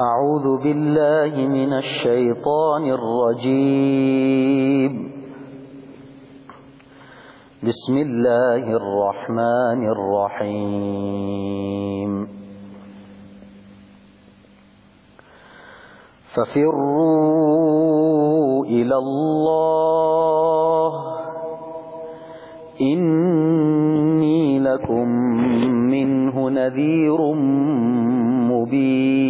أعوذ بالله من الشيطان الرجيم. بسم الله الرحمن الرحيم. ففروا إلى الله. إني لكم منه نذير مبين.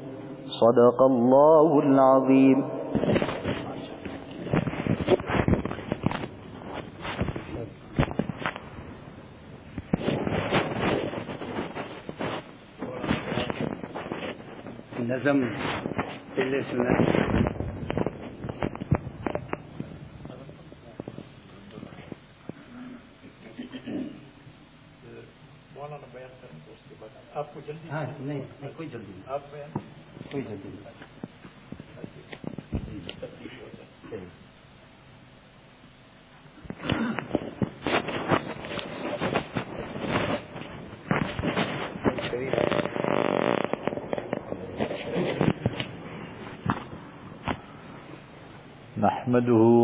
صدق الله العظيم. نظم پہلے سنا آپ کو جلدی ہاں نہیں کوئی جلدی نہیں۔ آپ نحمده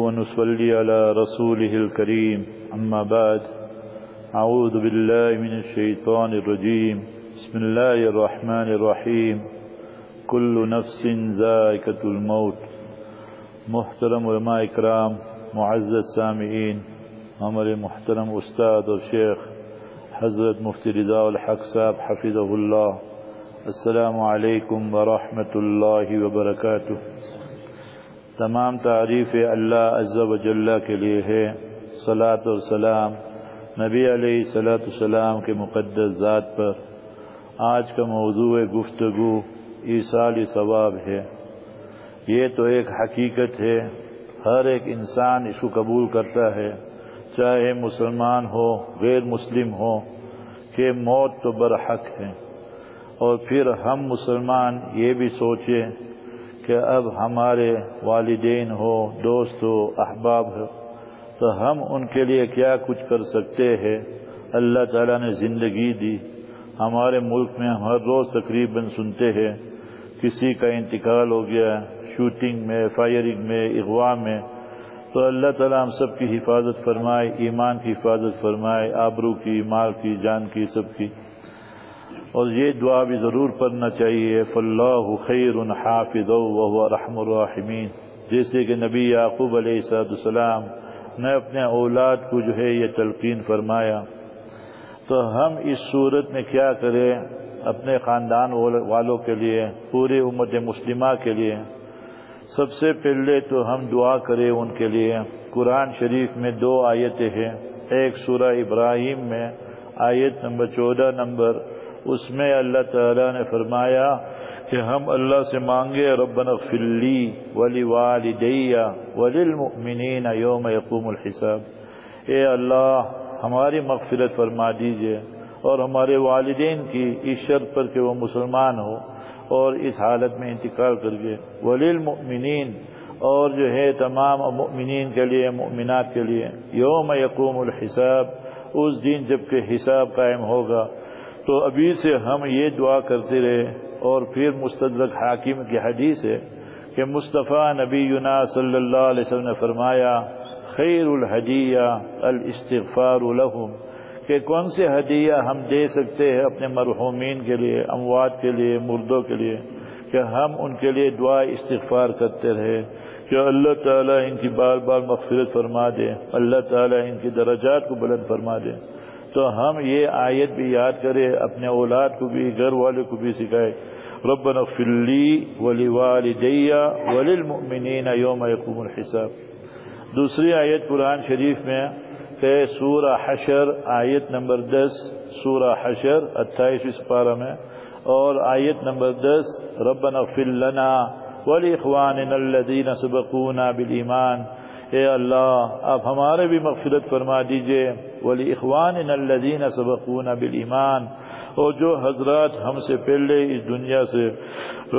ونصلي على رسوله الكريم. أما بعد أعوذ بالله من الشيطان الرجيم. بسم الله الرحمن الرحيم. كل نفس ذائقة الموت. محترم علماء اکرام، معزز سامعین ہمارے محترم استاد اور شیخ، حضرت مفتی رضا الحق صاحب حفظ اللہ. السلام علیکم ورحمۃ اللہ وبرکاتہ. تمام تعریف اللہ عز و جل کے لیے ہے. صلاۃ و سلام نبی علیہ صلاۃ السلام کے مقدس ذات پر. آج کا موضوع گفتگو ایسال ثواب ہے۔ یہ تو ایک حقیقت ہے۔ ہر ایک انسان اس کو قبول کرتا ہے۔ چاہے مسلمان ہو، غیر مسلم ہو، کہ موت تو برحق ہے۔ اور پھر ہم مسلمان یہ بھی سوچیں کہ اب ہمارے والدین ہو، دوست ہو، احباب ہو، تو ہم ان کے لیے کیا کچھ کر سکتے ہیں؟ اللہ تعالیٰ نے زندگی دی۔ ہمارے ملک میں ہم ہر روز تقریباً سنتے ہیں کسی کا انتقال ہو گیا شوٹنگ میں، فائرنگ میں، اغوا میں، تو اللہ تعالیٰ ہم سب کی حفاظت فرمائے، ایمان کی حفاظت فرمائے، آبرو کی، مال کی، جان کی، سب کی۔ اور یہ دعا بھی ضرور پڑھنا چاہیے فلاح خیر حافظ و رحم الرحمین جیسے کہ نبی یعقوب علیہ صاحب السلام نے اپنے اولاد کو جو ہے یہ تلقین فرمایا۔ تو ہم اس صورت میں کیا کریں؟ اپنے خاندان والوں کے لیے، پوری امت مسلمہ کے لیے۔ سب سے پہلے تو ہم دعا کریں ان کے لیے۔ قرآن شریف میں دو آیتیں ہیں۔ ایک سورہ ابراہیم میں، آیت نمبر چودہ نمبر۔ اس میں اللہ تعالیٰ نے فرمایا کہ ہم اللہ سے مانگے، ربنا اغفر لی ولی والدیہ وللمؤمنین یوم یقوم الحساب۔ اے اللہ، ہماری مغفرت فرما دیجیے۔ اور ہمارے والدین کی اس شرط پر کہ وہ مسلمان ہو اور اس حالت میں انتقال کر گئے وللمؤمنین اور جو ہے تمام مؤمنین کے لیے، مؤمنات کے لیے یوم یقوم الحساب، اس دن جبکہ حساب قائم ہوگا۔ تو ابھی سے ہم یہ دعا کرتے رہے اور پھر مستدرک حاکم کی حدیث ہے کہ مصطفیٰ نبی صلی اللہ علیہ وسلم نے فرمایا، خیر الحدیہ الاستغفار لهم کہ کون سے ہدیہ ہم دے سکتے ہیں اپنے مرحومین کے لیے، اموات کے لیے، مردوں کے لیے، کہ ہم ان کے لیے دعا استغفار کرتے رہے، کہ اللہ تعالیٰ ان کی بار بار مغفرت فرما دے، اللہ تعالیٰ ان کی درجات کو بلند فرما دے۔ تو ہم یہ آیت بھی یاد کرے، اپنے اولاد کو بھی، گھر والے کو بھی سکھائے، ربنا اغفر لی ولوالدیہ وللمؤمنین یوم یقوم الحساب۔ دوسری آیت قرآن شریف میں کہ سورہ حشر آیت نمبر دس، سورہ حشر اٹھائیس پارہ میں، اور آیت نمبر دس، ربنا اغفر لنا ولاخواننا الذين سبقونا بالایمان۔ اے اللہ، آپ ہمارے بھی مغفرت فرما دیجیے ولی اخوان الذین سبقونا بالایمان۔ اور جو حضرات ہم سے پہلے اس دنیا سے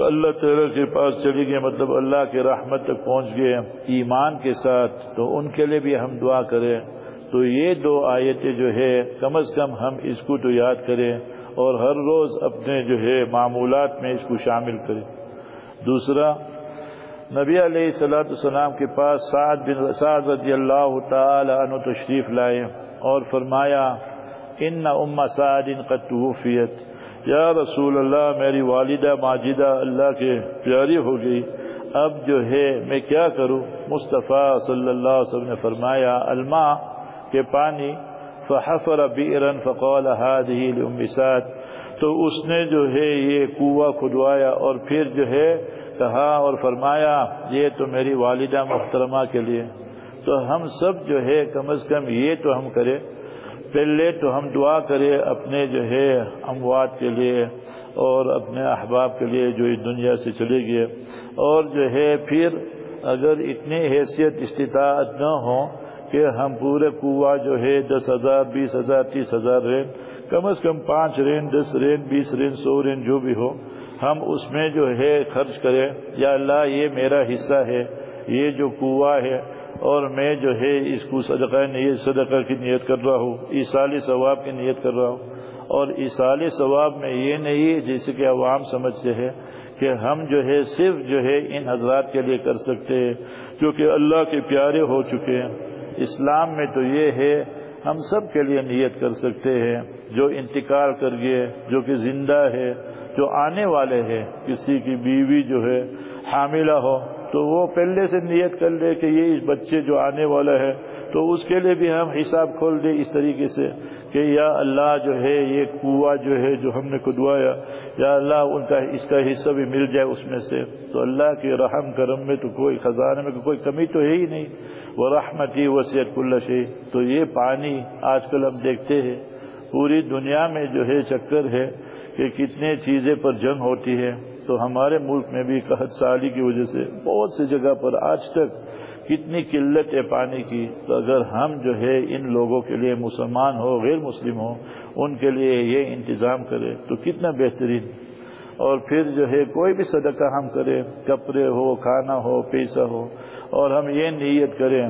اللہ تعالیٰ کے پاس چلی گئے مطلب اللہ کے رحمت تک پہنچ گئے، ایمان کے ساتھ، تو ان کے لیے بھی ہم دعا کریں۔ تو یہ دو آیتیں جو ہے، کم از کم ہم اس کو تو یاد کریں اور ہر روز اپنے جو ہے معمولات میں اس کو شامل کریں۔ دوسرا، نبی علیہ السلاۃ السلام کے پاس سعد بن سعد رضی اللہ تعالی عنہ تشریف لائے اور فرمایا، ان ام سعد قد توفیت۔ یا رسول اللہ، میری والدہ ماجدہ اللہ کے پیاری ہو گئی۔ اب جو ہے، میں کیا کروں؟ مصطفیٰ صلی اللہ علیہ وسلم نے فرمایا، الماء کے پانی، فحفر بئرا فقال هذه لام سعد، تو اس نے جو ہے یہ کنواں کھدوایا اور پھر جو ہے کہا اور فرمایا، یہ تو میری والدہ محترمہ کے لیے۔ تو ہم سب جو ہے کم از کم یہ تو ہم کرے پہلے تو ہم دعا کرے اپنے جو ہے اموات کے لیے اور اپنے احباب کے لیے جو اس دنیا سے چلے گئے۔ اور جو ہے پھر اگر اتنی حیثیت استطاعت نہ ہو کہ ہم پورے کنواں جو ہے دس ہزار، بیس ہزار، تیس ہزار رین، کم از کم پانچ رین، دس رین، بیس رین، سو رین، جو بھی ہو، ہم اس میں جو ہے خرچ کریں۔ یا اللہ، یہ میرا حصہ ہے، یہ جو کنواں ہے، اور میں جو ہے اس کو صدقہ نیت، صدقہ کی نیت کر رہا ہوں ایسال ثواب کی نیت کر رہا ہوں۔ اور ایسال ثواب میں یہ نہیں جیسے کہ عوام سمجھتے ہیں کہ ہم جو ہے صرف جو ہے ان حضرات کے لیے کر سکتے ہیں جو کہ اللہ کے پیارے ہو چکے ہیں۔ اسلام میں تو یہ ہے، ہم سب کے لیے نیت کر سکتے ہیں، جو انتقال کر گئے، جو کہ زندہ ہے، جو آنے والے ہیں، کسی کی بیوی جو ہے، حاملہ ہو، تو وہ پہلے سے نیت کر لے کہ یہ اس بچے جو آنے والا ہے، تو اس کے لیے بھی ہم حساب کھول دیں اس طریقے سے کہ یا اللہ جو ہے، یہ کنواں جو ہے، جو ہم نے کھدوایا، یا اللہ ان کا اس کا حصہ بھی مل جائے اس میں سے۔ تو اللہ کے رحم کرم میں تو کوئی خزانے میں کوئی کمی تو ہے ہی نہیں۔ وہ رحمتی وسیعت اللہ شی تو یہ پانی آج کل ہم دیکھتے ہیں، پوری دنیا میں جو ہے چکر ہے کہ کتنے چیزیں پر جنگ ہوتی ہے۔ تو ہمارے ملک میں بھی قحط سالی کی وجہ سے بہت سی جگہ پر آج تک کتنی قلت ہے پانی کی۔ تو اگر ہم جو ہے ان لوگوں کے لیے مسلمان ہو غیر مسلم ہو ان کے لیے یہ انتظام کرے تو کتنا بہترین۔ اور پھر جو ہے کوئی بھی صدقہ ہم کریں، کپڑے ہو، کھانا ہو، پیسہ ہو، اور ہم یہ نیت کریں۔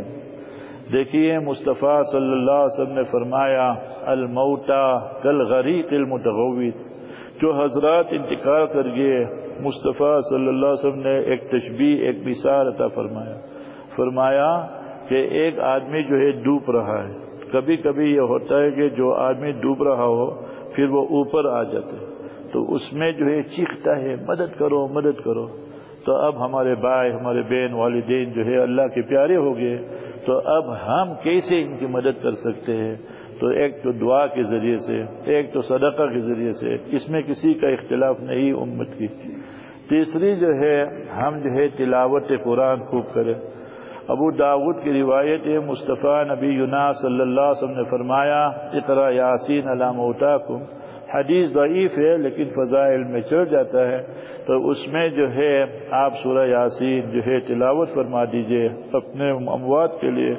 دیکھیے مصطفیٰ صلی اللہ علیہ وسلم نے فرمایا الموتا کل غریق المتغوث جو حضرات انتقال کر گئے، مصطفیٰ صلی اللہ علیہ وسلم نے ایک تشبیح ایک مثال عطا فرمایا۔ فرمایا کہ ایک آدمی جو ہے ڈوب رہا ہے۔ کبھی کبھی یہ ہوتا ہے کہ جو آدمی ڈوب رہا ہو، پھر وہ اوپر آ جاتا ہے۔ تو اس میں جو ہے چیختا ہے، مدد کرو مدد کرو۔ تو اب ہمارے بھائی، ہمارے بہن، والدین جو ہے اللہ کے پیارے ہو گئے۔ تو اب ہم کیسے ان کی مدد کر سکتے ہیں؟ تو ایک تو دعا کے ذریعے سے، ایک تو صدقہ کے ذریعے سے۔ اس میں کسی کا اختلاف نہیں امت کی۔ تیسری جو ہے، ہم جو ہے تلاوت قرآن خوب کریں۔ ابو داود کی روایت مصطفیٰ نبی ینا صلی اللہ علیہ وسلم نے فرمایا اقرا یاسین علام کم حدیث ضعیف ہے لیکن فضائل میں چڑھ جاتا ہے، تو اس میں جو ہے آپ سورہ یاسین جو ہے تلاوت فرما دیجیے اپنے اموات کے لیے۔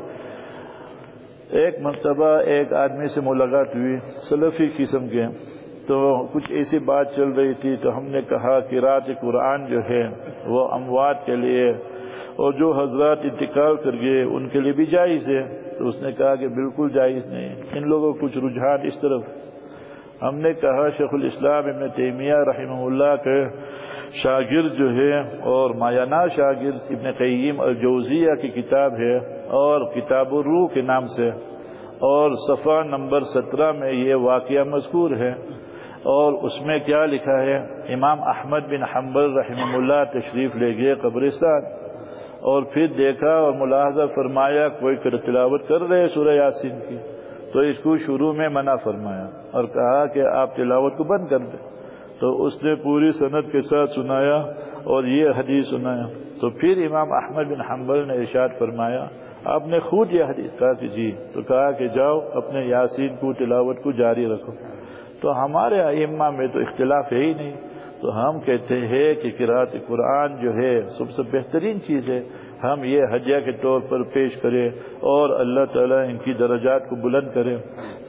ایک مرتبہ ایک آدمی سے ملاقات ہوئی سلفی قسم کے، تو کچھ ایسی بات چل رہی تھی تو ہم نے کہا کہ رات قرآن جو ہے وہ اموات کے لیے، اور جو حضرات انتقال کر گئے ان کے لیے بھی جائز ہے۔ تو اس نے کہا کہ بالکل جائز نہیں، ان لوگوں کو کچھ رجحان اس طرف۔ ہم نے کہا شیخ الاسلام ابن تیمیہ رحمہ اللہ کے شاگرد جو ہے اور مایانہ شاگرد ابن قیم الجوزیہ کی کتاب ہے اور کتاب الروح کے نام سے اور صفحہ نمبر سترہ میں یہ واقعہ مذکور ہے اور اس میں کیا لکھا ہے؟ امام احمد بن حنبل رحمہ اللہ تشریف لے گئے قبرستان اور پھر دیکھا اور ملاحظہ فرمایا، کوئی تلاوت کر رہے سورہ یاسین کی؟ تو اس کو شروع میں منع فرمایا اور کہا کہ آپ تلاوت کو بند کر دیں۔ تو اس نے پوری صنعت کے ساتھ سنایا اور یہ حدیث سنایا۔ تو پھر امام احمد بن حنبل نے ارشاد فرمایا، آپ نے خود یہ حدیث کہا کہ جی۔ تو کہا کہ جاؤ اپنے یاسین کو تلاوت کو جاری رکھو۔ تو ہمارے ائمہ میں تو اختلاف ہے ہی نہیں۔ تو ہم کہتے ہیں کہ قرآت قرآن جو ہے، سب سے بہترین چیز ہے ہم یہ حجیہ کے طور پر پیش کریں اور اللہ تعالیٰ ان کی درجات کو بلند کرے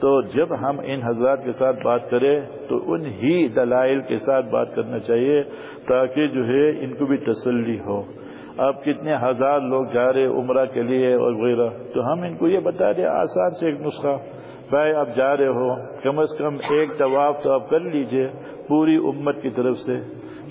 تو جب ہم ان حضرات کے ساتھ بات کریں تو ان ہی دلائل کے ساتھ بات کرنا چاہیے تاکہ جو ہے ان کو بھی تسلی ہو۔ اب کتنے ہزار لوگ جا رہے عمرہ کے لیے اور وغیرہ تو ہم ان کو یہ بتا دیں آسان سے ایک نسخہ۔ بھائی آپ جا رہے ہو، کم از کم ایک طواف تو آپ کر لیجیے پوری امت کی طرف سے۔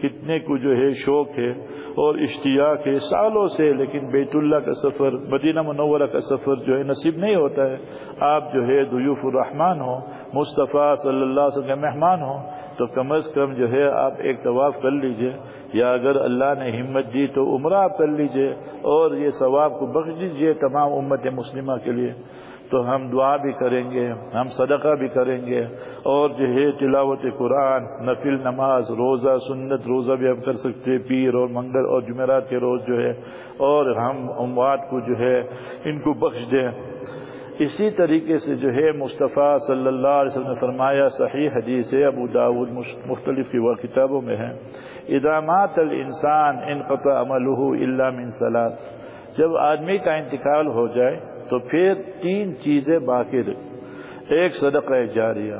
کتنے کو جو ہے شوق ہے اور اشتیاق ہے، سالوں سے، لیکن بیت اللہ کا سفر، مدینہ منورہ کا سفر جو ہے نصیب نہیں ہوتا ہے۔ آپ جو ہے دیوف الرحمان ہو مصطفیٰ صلی اللہ علیہ وسلم مہمان ہو تو کم از کم جو ہے آپ ایک طواف کر لیجیے۔ یا اگر اللہ نے ہمت دی تو عمرہ آپ کر لیجیے اور یہ ثواب کو بخش دیجیے تمام امت مسلمہ کے لیے۔ تو ہم دعا بھی کریں گے، ہم صدقہ بھی کریں گے۔ اور جو ہے تلاوت قرآن، نفل نماز، روزہ، سنت، روزہ بھی ہم کر سکتے پیر اور منگل اور جمعرات کے روز جو ہے۔ اور ہم اموات کو جو ہے ان کو بخش دیں۔ اسی طریقے سے جو ہے مصطفیٰ صلی اللہ علیہ وسلم نے فرمایا، صحیح حدیث ہے، ابو داود مختلف کتابوں میں ہے۔ ادامات الانسان انقطع عملہ الا من ثلاث۔ جب آدمی کا انتقال ہو جائے تو پھر تین چیزیں باقی رہی۔ ایک صدقہ جاریہ،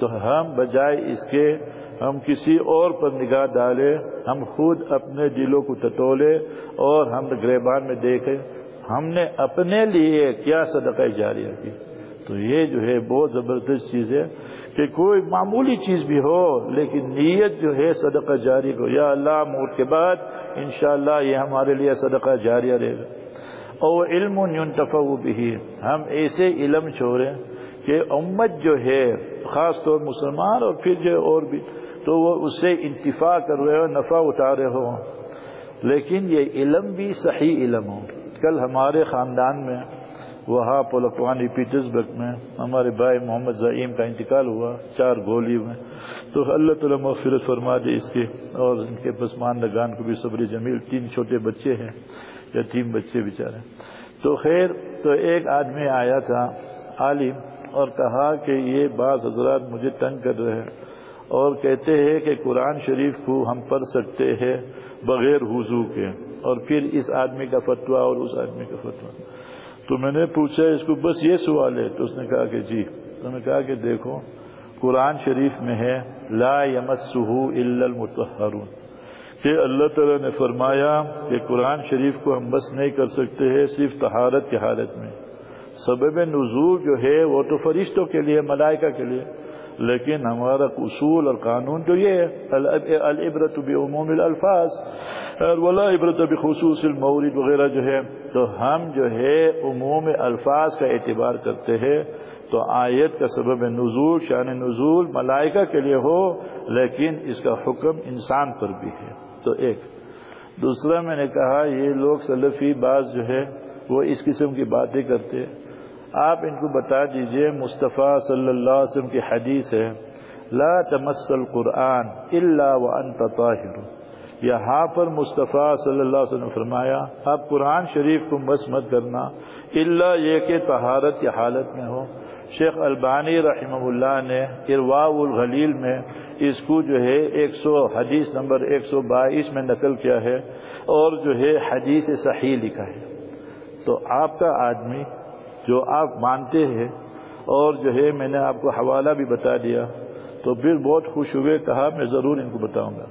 تو ہم بجائے اس کے ہم کسی اور پر نگاہ ڈالے، ہم خود اپنے دلوں کو تٹولے اور ہم گریبان میں دیکھیں ہم نے اپنے لیے کیا صدقہ جاریہ کی۔ تو یہ جو ہے بہت زبردست چیز ہے کہ کوئی معمولی چیز بھی ہو، لیکن نیت جو ہے صدقہ جاری کو، یا اللہ موت کے بعد انشاءاللہ یہ ہمارے لیے صدقہ جاریہ رہے گا۔ اور علم ينتفع بھی ہم ایسے علم چھوڑیں کہ امت جو ہے، خاص طور مسلمان اور پھر جو اور بھی، تو وہ اس سے انتفاع کر رہے ہو نفع اٹھا رہے ہو لیکن یہ علم بھی صحیح علم ہو۔ کل ہمارے خاندان میں، وہاں پولکوانی پیٹرزبرگ میں ہمارے بھائی محمد زعیم کا انتقال ہوا، چار گولی میں۔ تو اللہ تعالیٰ مغفرت فرما دے اس کے اور ان کے پسماندگان کو بھی صبری جمیل۔ تین چھوٹے بچے ہیں۔ یتیم بچے بیچارے۔ تو خیر، تو ایک آدمی آیا تھا عالم اور کہا کہ یہ بعض حضرات مجھے تنگ کر رہے ہیں اور کہتے ہیں کہ قرآن شریف کو ہم پڑھ سکتے ہیں بغیر وضو کے۔ اور پھر اس آدمی کا فتویٰ اور اس آدمی کا فتویٰ۔ تو میں نے پوچھا، اس کو بس یہ سوال ہے۔ تو اس نے کہا کہ جی تو میں نے کہا کہ دیکھو، قرآن شریف میں ہے، لا یمسہ الا المتحرون کہ اللہ تعالیٰ نے فرمایا کہ قرآن شریف کو ہم بس نہیں کر سکتے ہیں صرف تہارت کی حالت میں۔ سبب نزول جو ہے وہ تو فرشتوں کے لیے، ملائکہ کے لیے۔ لیکن ہمارا اصول اور قانون تو یہ ہے العبرت بعموم الالفاظ۔ ولا عبرت بخصوص المورد وغیرہ جو ہے، تو ہم جو ہے عموم الفاظ کا اعتبار کرتے ہیں۔ تو آیت کا سبب نزول، شان نزول ملائکہ کے لیے ہو، لیکن اس کا حکم انسان پر بھی ہے۔ تو ایک۔ دوسرا میں نے کہا، یہ لوگ سلفی بعض جو ہے، وہ اس قسم کی باتیں کرتے۔ آپ ان کو بتا دیجیے، مصطفیٰ صلی اللہ علیہ وسلم کی حدیث ہے، لا تمس القرآن الا وانت طاہر۔ یہاں پر مصطفیٰ صلی اللہ علیہ وسلم نے فرمایا اب قرآن شریف کو مس مت کرنا اللہ یہ کہ طہارت کی حالت میں ہو۔ شیخ البانی رحمہ اللہ نے ارواء الغلیل میں اس کو جو ہے ایک سو حدیث نمبر ایک سو بائیس میں نقل کیا ہے اور جو ہے حدیث صحیح لکھا ہے۔ تو آپ کا آدمی جو آپ مانتے ہیں اور جو ہے میں نے آپ کو حوالہ بھی بتا دیا، تو پھر بہت خوش ہوئے، کہا میں ضرور ان کو بتاؤں گا۔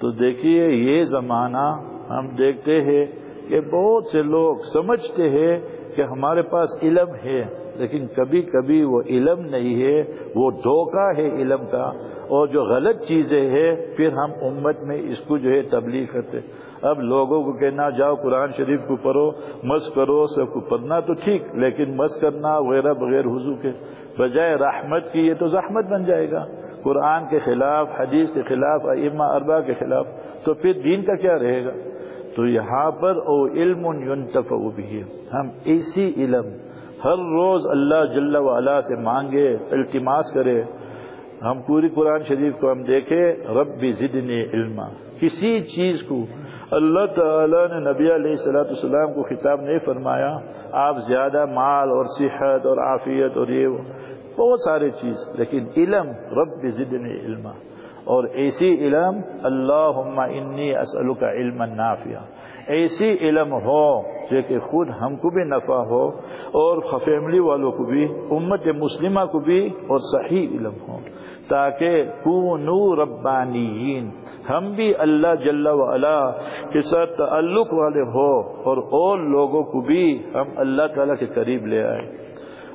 تو دیکھیے یہ زمانہ ہم دیکھتے ہیں کہ بہت سے لوگ سمجھتے ہیں کہ ہمارے پاس علم ہے۔ لیکن کبھی کبھی وہ علم نہیں ہے، وہ دھوکہ ہے علم کا، اور جو غلط چیزیں ہیں، پھر ہم امت میں اس کو جو ہے تبلیغ کرتے۔ اب لوگوں کو کہنا، جاؤ قرآن شریف کو پڑھو، مس کرو، سب کو پڑھنا تو ٹھیک، لیکن مس کرنا وغیرہ بغیر حضو کے۔ بجائے رحمت کی، یہ تو زحمت بن جائے گا۔ قرآن کے خلاف، حدیث کے خلاف، ائمہ اربا کے خلاف، تو پھر دین کا کیا رہے گا؟ تو یہاں پر او علم ينتفع بھی ہم اسی علم ہر روز اللہ جل وعلا سے مانگے، التماس کرے۔ ہم پوری قرآن شریف کو ہم دیکھیں رب بھی زدنی علما۔ کسی چیز کو۔ اللہ تعالی نے نبی علیہ السلاۃ السلام کو خطاب نہیں فرمایا۔ آپ زیادہ مال اور صحت اور عافیت اور یہ بہت سارے چیز، لیکن علم رب زدنی علما۔ اور ایسی علم اللہ انی اسلو کا علم نافیہ ایسی علم ہو جو کہ خود ہم کو بھی نفع ہو اور فیملی والوں کو بھی، امت مسلمہ کو بھی اور صحیح علم ہو۔ تاکہ کونو ربانیین، ہم بھی اللہ جل وعلا کے ساتھ تعلق والے ہو اور اور لوگوں کو بھی ہم اللہ تعالیٰ کے قریب لے آئے۔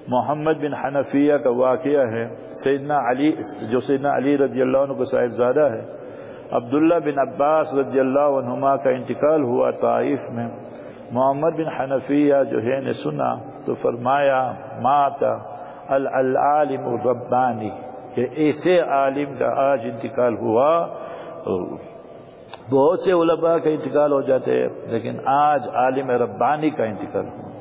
محمد بن حنفیہ کا واقعہ ہے۔ سیدنا علی، جو سیدنا علی رضی اللہ عنہ کو صاحب زادہ ہے۔ عبداللہ بن عباس رضی اللہ عنہما کا انتقال ہوا طائف میں۔ محمد بن حنفیہ جو ہے نے سنا تو فرمایا، ماتا العالم الربانی کہ ایسے عالم کا آج انتقال ہوا۔ بہت سے علماء کا انتقال ہو جاتے ہیں لیکن آج عالم ربانی کا انتقال ہوا۔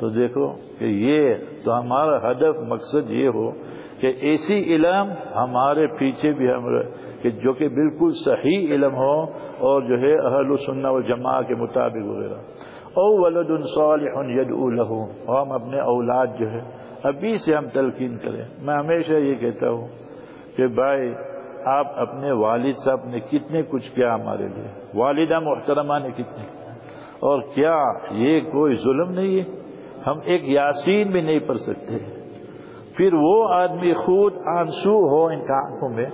تو دیکھو کہ یہ تو ہمارا ہدف، مقصد یہ ہو کہ ایسی علم ہمارے پیچھے بھی ہم کہ جو کہ بالکل صحیح علم ہو اور جو ہے اہل سننا و جماع کے مطابق وغیرہ۔ او ولد صالح یدعو له اور ہم اپنے اولاد جو ہے ابھی سے ہم تلقین کریں۔ میں ہمیشہ یہ کہتا ہوں کہ بھائی، آپ اپنے والد صاحب نے کتنے کچھ کیا ہمارے لیے؟ والدہ محترمہ نے کتنے اور کیا یہ کوئی ظلم نہیں ہے؟ ہم ایک یاسین بھی نہیں پڑھ سکتے۔ پھر وہ آدمی خود آنسو ہو ان کا آنکھوں میں،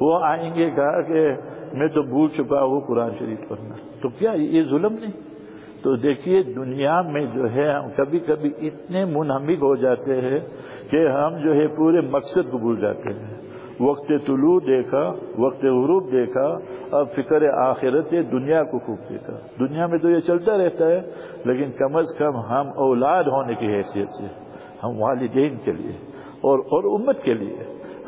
وہ آئیں گے کہا کہ میں تو بھول چکا ہوں قرآن شریف پڑھنا۔ تو کیا یہ ظلم نہیں؟ تو دیکھیے دنیا میں جو ہے، ہم کبھی کبھی اتنے منہمک ہو جاتے ہیں کہ ہم جو ہے پورے مقصد کو بھول جاتے ہیں۔ وقت طلوع دیکھا، وقت غروب دیکھا، اب فکر آخرت دنیا کو خوب دیکھا۔ دنیا میں تو یہ چلتا رہتا ہے، لیکن کم از کم ہم اولاد ہونے کی حیثیت سے، ہم والدین کے لیے۔ اور اور امت کے لیے۔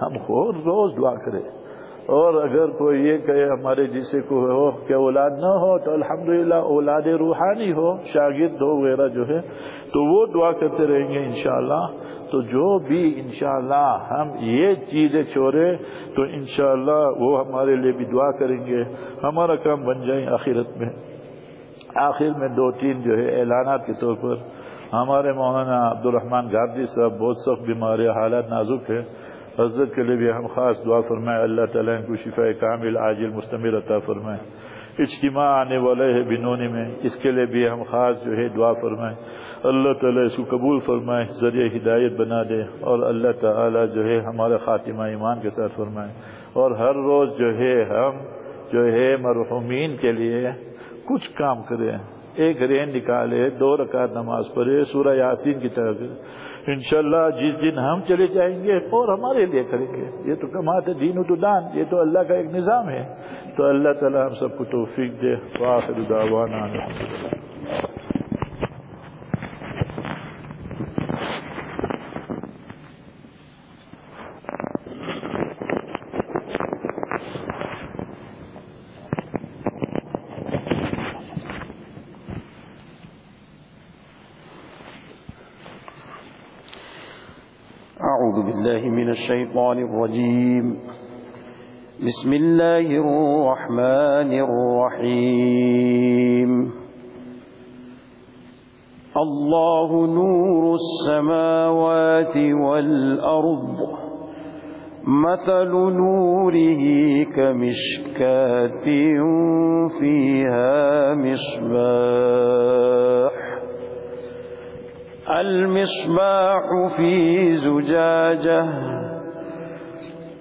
ہم روز دعا کریں۔ اور اگر کوئی یہ کہے ہمارے جسے کو ہو کہ اولاد نہ ہو تو الحمدللہ اولاد روحانی ہو، شاگرد ہو، وغیرہ جو ہے، تو وہ دعا کرتے رہیں گے انشاءاللہ۔ تو جو بھی انشاءاللہ ہم یہ چیزیں چھوڑے تو انشاءاللہ وہ ہمارے لیے بھی دعا کریں گے۔ ہمارا کام بن جائیں آخرت میں۔ آخر میں دو تین جو ہے اعلانات کے طور پر ہمارے مولانا عبد الرحمان گاردی صاحب بہت سخت بیماری حالات نازک ہے۔ حضرت کے لیے بھی ہم خاص دعا فرمائے اللہ تعالیٰ ان کو شفا کامل، عاجل، مستمر عطا فرمائے۔ اجتماع آنے والے ہے بنونی میں، اس کے لیے بھی ہم خاص جو ہے دعا فرمائے اللہ تعالیٰ اس کو قبول فرمائے، ذریعہ ہدایت بنا دے اور اللہ تعالیٰ جو ہے ہمارا خاتمہ ایمان کے ساتھ فرمائے۔ اور ہر روز جو ہے ہم جو ہے مرحومین کے لیے کچھ کام کریں۔ ایک رین نکالے، دو رکعت نماز پڑھے، سورہ یاسین کی طرف۔ انشاءاللہ جس دن ہم چلے جائیں گے اور ہمارے لیے کریں گے۔ یہ تو کماتے دین و تو دان، یہ تو اللہ کا ایک نظام ہے۔ تو اللہ تعالی ہم سب کو توفیق دے۔ واخر دعوانا الحمدللہ۔ من الشيطان الرجيم. بسم الله الرحمن الرحيم. الله نور السماوات والأرض. مثل نوره كمشكاة فيها مصباح. المصباح في زجاجة.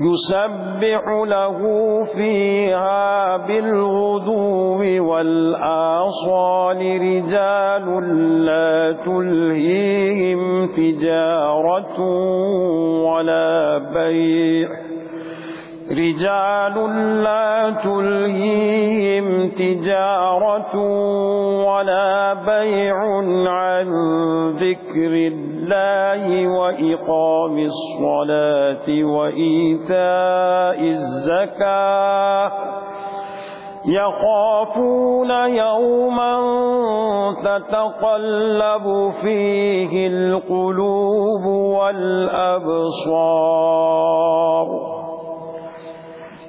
يسبح له فيها بالغدو والآصال رجال لا تلهيهم تجارة ولا بيع رجال لا تلهيهم تجارة ولا بيع عن ذكر الله وإقام الصلاة وإيتاء الزكاة. يخافون يوما تتقلب فيه القلوب والأبصار.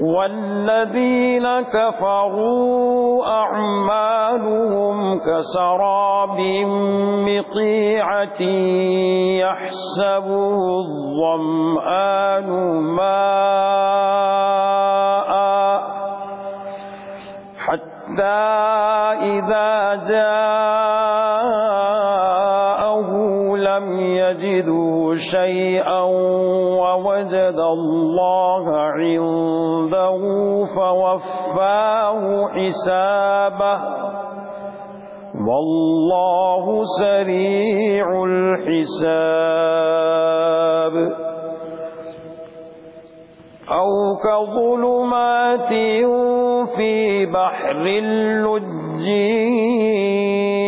والذين كفروا أعمالهم كسراب مقيعة يحسبه الظمآن ماء حتى إذا جاءه يجده شيئا ووجد الله عنده فوفاه حسابه. والله سريع الحساب. أو كظلمات في بحر اللج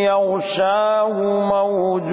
يغشاه موج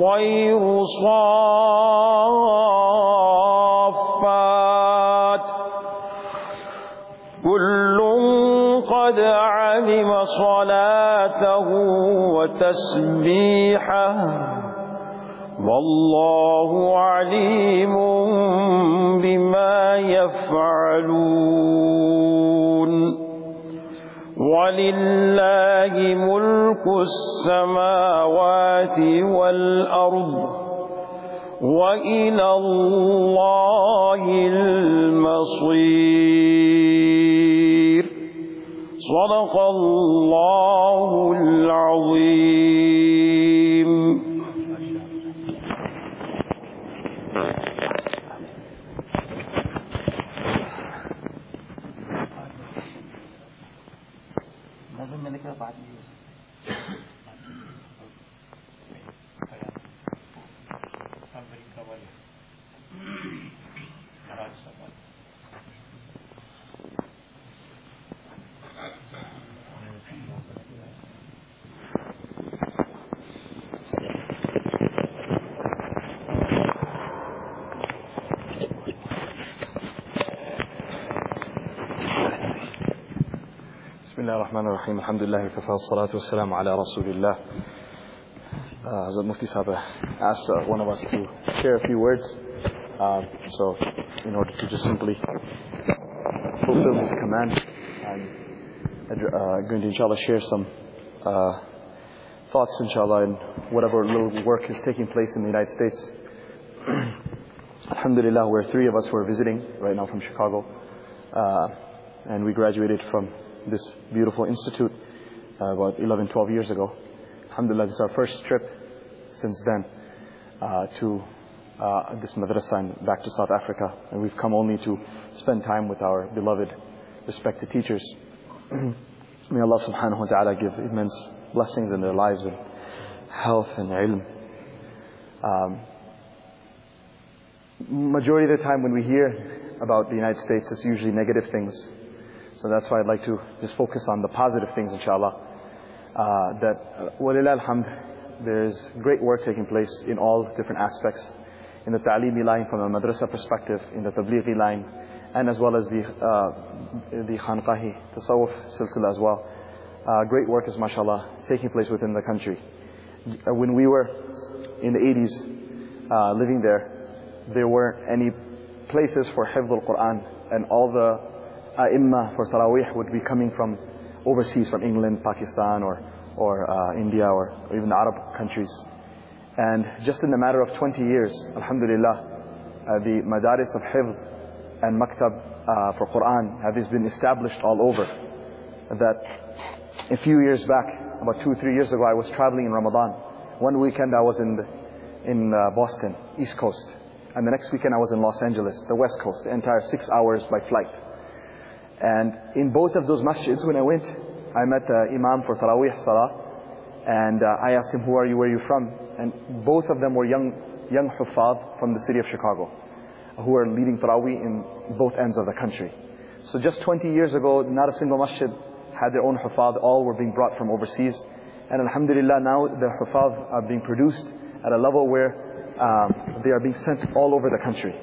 والطير صافات. كل قد علم صلاته وتسبيحه. والله عليم بما يفعلون. ولله ملك السماوات والأرض وإلى الله المصير. صدق الله العظيم. Bismillahirrahmanirrahim. Alhamdulillah. Salatu wassalamu ala Rasulillah. Uh, Hazrat Mufti asked uh, one of us to share a few words. Uh, so, in order to just simply fulfill his command, uh, I'm going to inshallah share some uh, thoughts, inshallah, in whatever little work is taking place in the United States. Alhamdulillah, we're three of us who are visiting right now from Chicago. and we graduated from this beautiful institute uh, about 11, 12 years ago. Alhamdulillah, this is our first trip since then uh, to uh, this madrasa and back to South Africa. And we've come only to spend time with our beloved, respected teachers. May Allah subhanahu wa ta'ala give immense blessings in their lives and health and ilm. Um, majority of the time when we hear about the United States, it's usually negative things. So that's why I'd like to just focus on the positive things, inshallah. Uh, that, uh, walillah alhamd, there's great work taking place in all different aspects. In the ta'aleemi line, from a madrasa perspective, in the tablighi line, and as well as the, uh, the khanqahi, tasawwuf silsila as well. Uh, great work is, mashallah, taking place within the country. Uh, When we were in the 80s, uh, living there, there weren't any places for hifd al-Quran, and all the ai for Taraweeh would be coming from overseas, from England, Pakistan, or, or uh, India, or, or even the Arab countries. And just in the matter of 20 years, Alhamdulillah, uh, the madaris of hifd and maktab uh, for Quran have been established all over. That a few years back, about two, or three years ago, I was traveling in Ramadan. One weekend I was in, the, in uh, Boston, East Coast. And the next weekend I was in Los Angeles, the West Coast, the entire six hours by flight. And in both of those masjids, when I went, I met the Imam for Taraweeh Salah. And uh, I asked him, who are you, where are you from? And both of them were young, young Huffaz from the city of Chicago, who are leading Taraweeh in both ends of the country. So just 20 years ago, not a single masjid had their own Huffaz, all were being brought from overseas. And Alhamdulillah, now the Huffaz are being produced at a level where um, they are being sent all over the country.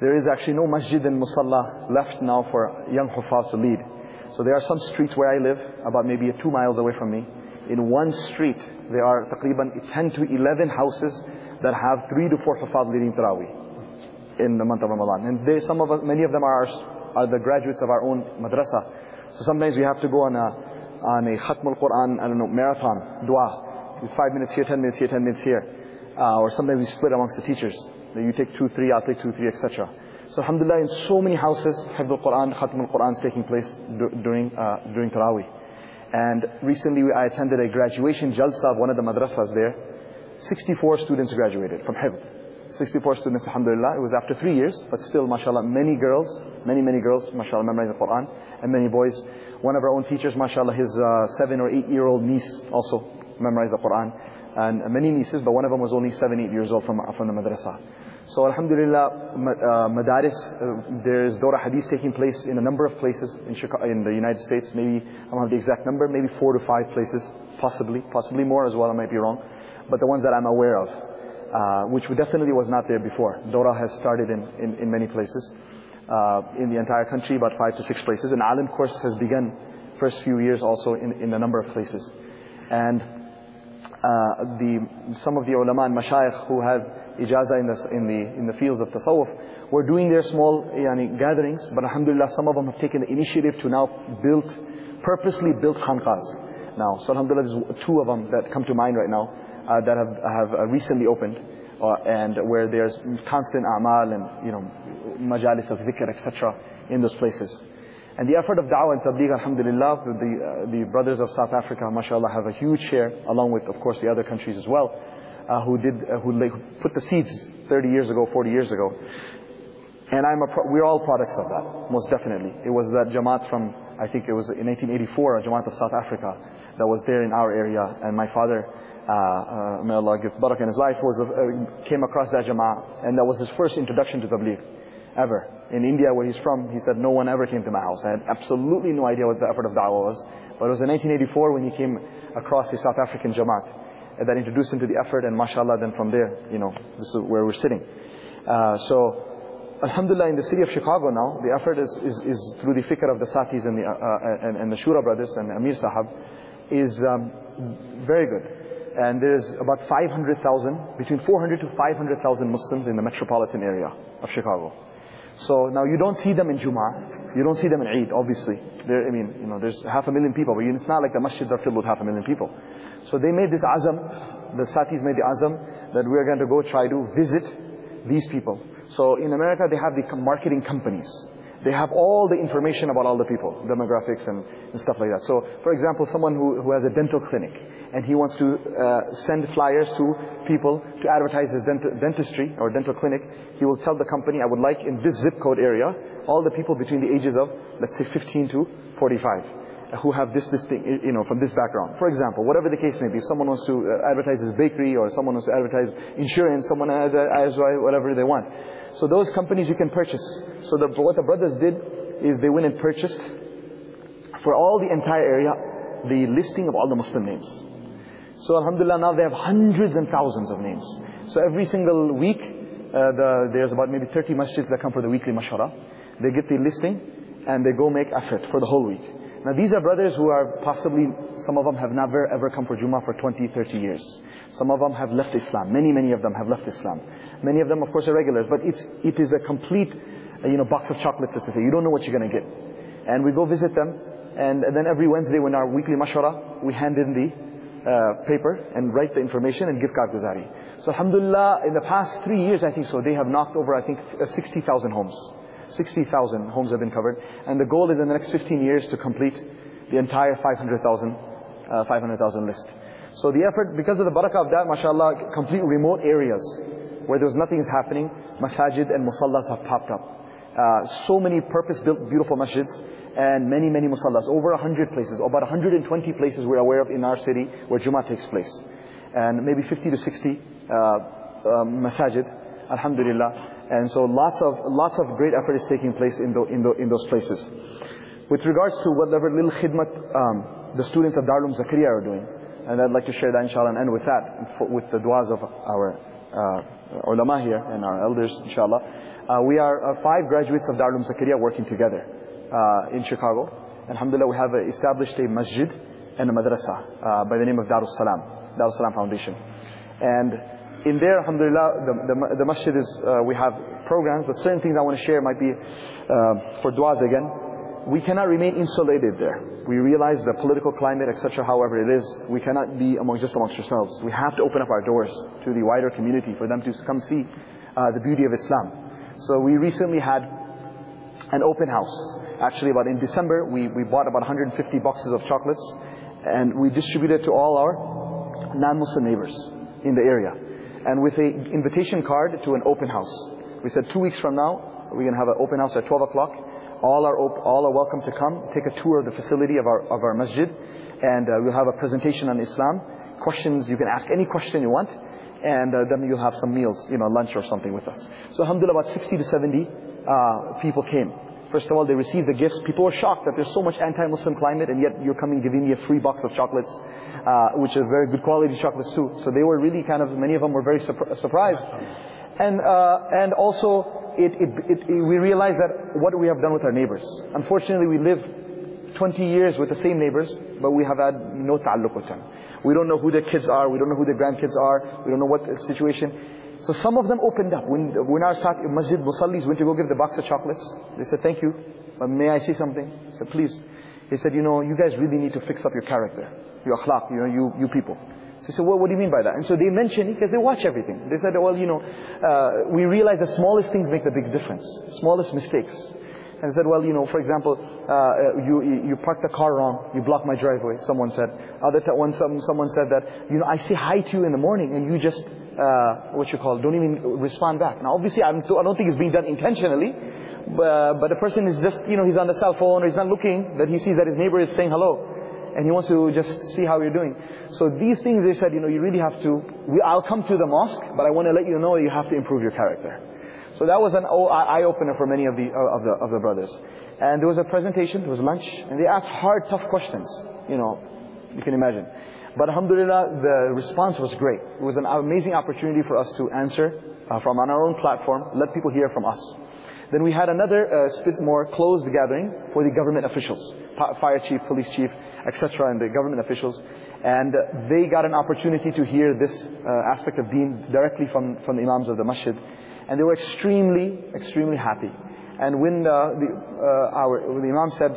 There is actually no masjid and musalla left now for young Huffaz to lead. So there are some streets where I live, about maybe two miles away from me. In one street, there are taqriban 10 to 11 houses that have three to four Huffaz leading Taraweeh in the month of Ramadan. And they, some of many of them are, are the graduates of our own madrasa. So sometimes we have to go on a, on a Khatm al-Quran, I don't know, marathon, dua. Five minutes here, ten minutes here, ten minutes here. Uh, or sometimes we split amongst the teachers. That you take two, three, I'll take two, three, etc. So alhamdulillah, in so many houses, Hifd al-Quran, Khatm al-Quran is taking place during, uh, during Taraweeh. And recently I attended a graduation jalsa of one of the madrasas there. 64 students graduated from Hifd. 64 students, alhamdulillah. It was after three years, but still, mashallah, many girls, many, many girls, mashallah, memorizing the Quran, and many boys. One of our own teachers, mashallah, his uh, seven or eight year old niece also memorized the Quran. And many nieces, but one of them was only seven, eight years old from, from the madrasa. So alhamdulillah, uh, madaris, uh, there is Dora Hadith taking place in a number of places in, Chicago, in the United States. Maybe, I don't have the exact number, maybe four to five places, possibly, possibly more as well, I might be wrong. But the ones that I'm aware of, uh, which definitely was not there before. Dora has started in, in, in many places. Uh, in the entire country, about five to six places. An Alim course has begun first few years also in, in a number of places. And uh, the, some of the ulama and mashayikh who have ijaza in the, in the, in the fields of tasawwuf were doing their small yani, gatherings, but alhamdulillah some of them have taken the initiative to now build, purposely built khanqahs now. So alhamdulillah there's two of them that come to mind right now uh, that have, have uh, recently opened. Uh, and where there's constant a'mal and you know majalis of dhikr etc in those places and the effort of da'wah and tabligh, alhamdulillah, the, uh, the brothers of South Africa, mashallah, have a huge share, along with, of course, the other countries as well, uh, who did, uh, who like, put the seeds 30 years ago, 40 years ago. And I'm a we're all products of that, most definitely. It was that Jamaat from, I think it was in 1984, a Jamaat of South Africa, that was there in our area. And my father, uh, uh, may Allah give barakah in his life, was, uh, came across that Jamaat. And that was his first introduction to Tabligh ever. In India, where he's from, he said, no one ever came to my house. I had absolutely no idea what the effort of da'wah was. But it was in 1984 when he came across the South African Jamaat and that introduced him to the effort, and mashallah, then from there, you know, this is where we're sitting. Uh, so, Alhamdulillah, in the city of Chicago now, the effort is, is, is through the fikr of the Satis and the, uh, uh, and, and, the Shura brothers and Amir Sahab, is um, very good. And there's about 500,000, between 400 to 500,000 Muslims in the metropolitan area of Chicago. So now you don't see them in Jum'ah, you don't see them in Eid, obviously. There, I mean, you know, there's half a million people, but it's not like the masjids are filled with half a million people. So they made this azam, the Satis made the azam, that we're going to go try to visit these people. So in America they have the marketing companies. They have all the information about all the people, demographics and, and stuff like that. So for example, someone who, who has a dental clinic, and he wants to uh, send flyers to people to advertise his dent dentistry or dental clinic, he will tell the company, I would like in this zip code area, all the people between the ages of, let's say 15 to 45 uh, who have this, this thing, you know, from this background. For example, whatever the case may be, if someone wants to uh, advertise his bakery or someone wants to advertise insurance, someone advertise whatever they want. So those companies you can purchase. So the, what the brothers did is they went and purchased for all the entire area the listing of all the Muslim names. So alhamdulillah now they have hundreds and thousands of names. So every single week uh, the, there's about maybe 30 masjids that come for the weekly mashara. They get the listing and they go make effort for the whole week. Now these are brothers who are possibly, some of them have never ever come for Jummah for 20, 30 years. Some of them have left Islam. Many, many of them have left Islam. Many of them of course are regulars, but it's, it is a complete, uh, you know, box of chocolates as to say. You don't know what you're going to get. And we go visit them, and then every Wednesday when our weekly mashara, we hand in the uh, paper and write the information and give Karguzari. So alhamdulillah, in the past three years I think so, they have knocked over I think uh, 60,000 homes. 60,000 homes have been covered. And the goal is in the next 15 years to complete the entire 500,000 uh, 500,000 list. So the effort, because of the barakah of that, mashallah, complete remote areas where there was nothing is happening, masajid and musallas have popped up. Uh, so many purpose-built beautiful masjids and many, many musallas. Over 100 places, about 120 places we're aware of in our city where Jummah takes place. And maybe 50 to 60 uh, uh, masajid, alhamdulillah. And so lots of, lots of great effort is taking place in, the, in, the, in those places. With regards to whatever little khidmat um, the students of Darul Zakaria are doing, and I'd like to share that inshallah and end with that, with the du'as of our uh, ulama here and our elders inshallah. Uh, we are uh, five graduates of Darul Zakaria working together uh, in Chicago. And alhamdulillah, we have established a masjid and a madrasa uh, by the name of Darul Salam, Darul Salam Foundation. And in there, alhamdulillah, the, the, the masjid is, uh, we have programs, but certain things I want to share might be uh, for du'as again. We cannot remain insulated there. We realize the political climate, etc., however it is, we cannot be among, just amongst ourselves. We have to open up our doors to the wider community for them to come see uh, the beauty of Islam. So we recently had an open house. Actually, about in December, we, we bought about 150 boxes of chocolates and we distributed to all our non-Muslim neighbors in the area. And with an invitation card to an open house. We said two weeks from now, we're going to have an open house at 12 o'clock. All are, all are welcome to come, take a tour of the facility of our, of our masjid. And uh, we'll have a presentation on Islam. Questions, you can ask any question you want and uh, then you'll have some meals, you know, lunch or something with us. So alhamdulillah, about 60 to 70 uh, people came. First of all, they received the gifts. People were shocked that there's so much anti-Muslim climate and yet you're coming giving me a free box of chocolates, uh, which are very good quality chocolates too. So they were really kind of, many of them were very surprised. And, uh, and also, it, it, it, we realized that what we have done with our neighbors. Unfortunately, we live 20 years with the same neighbors, but we have had no ta'alluq with them. We don't know who their kids are, we don't know who their grandkids are, we don't know what the situation. So some of them opened up. When, when our Sat- Masjid Musallis went to go give the box of chocolates, they said, thank you, but may I say something? I said, please. He said, you know, you guys really need to fix up your character, your akhlaq, you know, you, you people. So he said, well, what do you mean by that? And so they mentioned, because they watch everything. They said, well, you know, uh, we realize the smallest things make the biggest difference. Smallest mistakes. And said, well, you know, for example, uh, you, you parked the car wrong, you blocked my driveway, someone said. Other one, some, someone said that, you know, I say hi to you in the morning and you just, uh, what you call, don't even respond back. Now obviously I'm, I don't think it's being done intentionally, but, but the person is just, you know, he's on the cell phone or he's not looking, that he sees that his neighbor is saying hello. And he wants to just see how you're doing. So these things they said, you know, you really have to, we, I'll come to the mosque, but I want to let you know you have to improve your character. So that was an eye-opener for many of the, uh, of, the, of the brothers. And there was a presentation, there was lunch, and they asked hard, tough questions. You know, you can imagine. But alhamdulillah, the response was great. It was an amazing opportunity for us to answer uh, from on our own platform, let people hear from us. Then we had another uh, more closed gathering for the government officials, fire chief, police chief, etc., and the government officials. And uh, they got an opportunity to hear this uh, aspect of deen directly from, from the imams of the masjid. And they were extremely, extremely happy. And when uh, the, uh, our, the Imam said